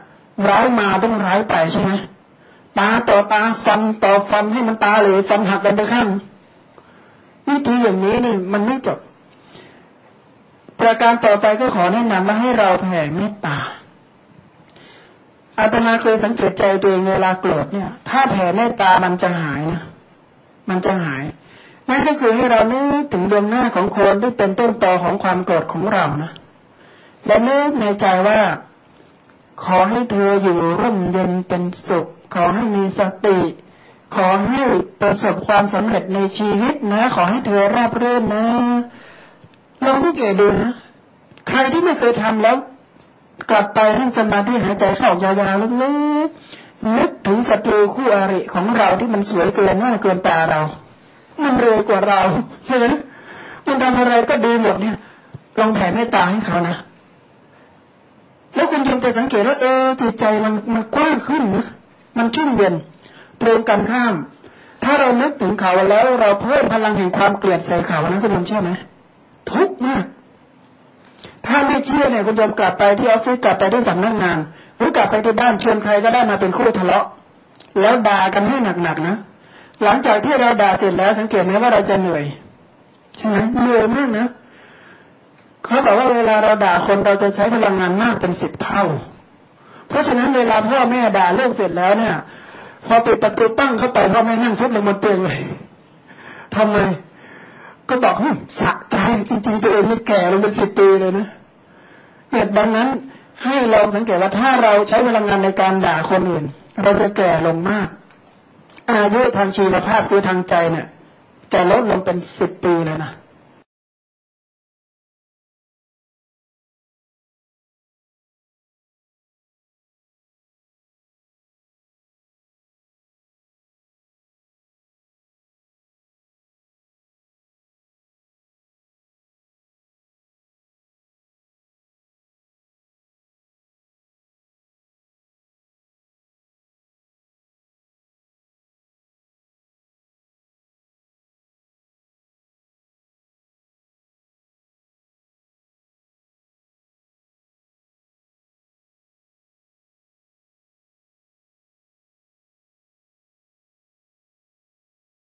S1: ร้ายมาต้องร้ายไปใช่ไหมตาต่อตาฟันต่อฟันให้มันตาเลยฟันหักกันไปข้างวิธีอย่างนี้นี่มันไม่จบ ประการต่อไปก็ขอแนะนำว่าให้เราแผ่เมตตาอาตมาเคยสังเกตใจตัวเองเวลาโกรธเนี่ย ถ้าแผ่เมตตามันจะหายนะมันจะหาย นั่นก็คือให้เรานึกถึงดวงหน้าของคนที่เป็นต้นตอของความโกรธของเรานะและนึกในใจว่า ขอให้เธออยู่ร่มเย็นเป็นสุข ขอให้มีสติ ขอให้ประสบความสำเร็จในชีวิตนะ ขอให้เธอราบรื่นนะลองสังเกตดูนะใครที่ไม่เคยทำแล้ว กลับไปนั่งสมาธิหายใจเข้ายาวๆลึกๆนึกถึงศัตรูคู่อริของเราที่มันสวยเกินหน้าเกินตาเรา มันเร็วกว่าเราใช่ไหมมันทำอะไรก็ดีหมดเนี่ยลองแผ่เมตตาให้เขานะแล้วคุณยังจะสังเกตว่าเออจิตใจมันมันกว้างขึ้นนะมันชุ่มเย็นตรงกันข้าม ถ้าเรานึกถึงเขาแล้วเราเพิ่มพลังแห่งความเกลียดใส่เขานะคุณยมเชื่อไหมทุกข์มาก ถ้าไม่เชื่อเนี่ยคุณโยมกลับไปที่ออฟฟิศกลับไปที่สำนักงาน หรือกลับไปที่บ้านชวนใครก็ได้มาเป็นคู่ทะเลาะ แล้วด่ากันให้หนักๆนะ หลังจากที่เราด่าเสร็จแล้วสังเกตไหมว่าเราจะเหนื่อยใช่ไหมเหนื่อยมากนะเขาบอกว่าเวลาเราด่าคนเราจะใช้พลังงานมากเป็นสิบเท่า เพราะฉะนั้นเวลาพ่อแม่ด่าเลิกเสร็จแล้วเนี่ย พอปิดประตูตั้งเข้าไปพ่อแม่นั่งฟุบลงบนเตียงเลยทำไม ก็บอกสะใจจริงๆตัวเองไม่แก่ลงเป็นสิบปีเลยนะเนี่ยดังนั้นให้เราสังเกตว่าถ้าเราใช้พลังงานในการด่าคนอื่น เราจะแก่ลงมาก อายุทางชีวภาพคือทางใจเนี่ยจะลดลงเป็นสิบปีเลยนะ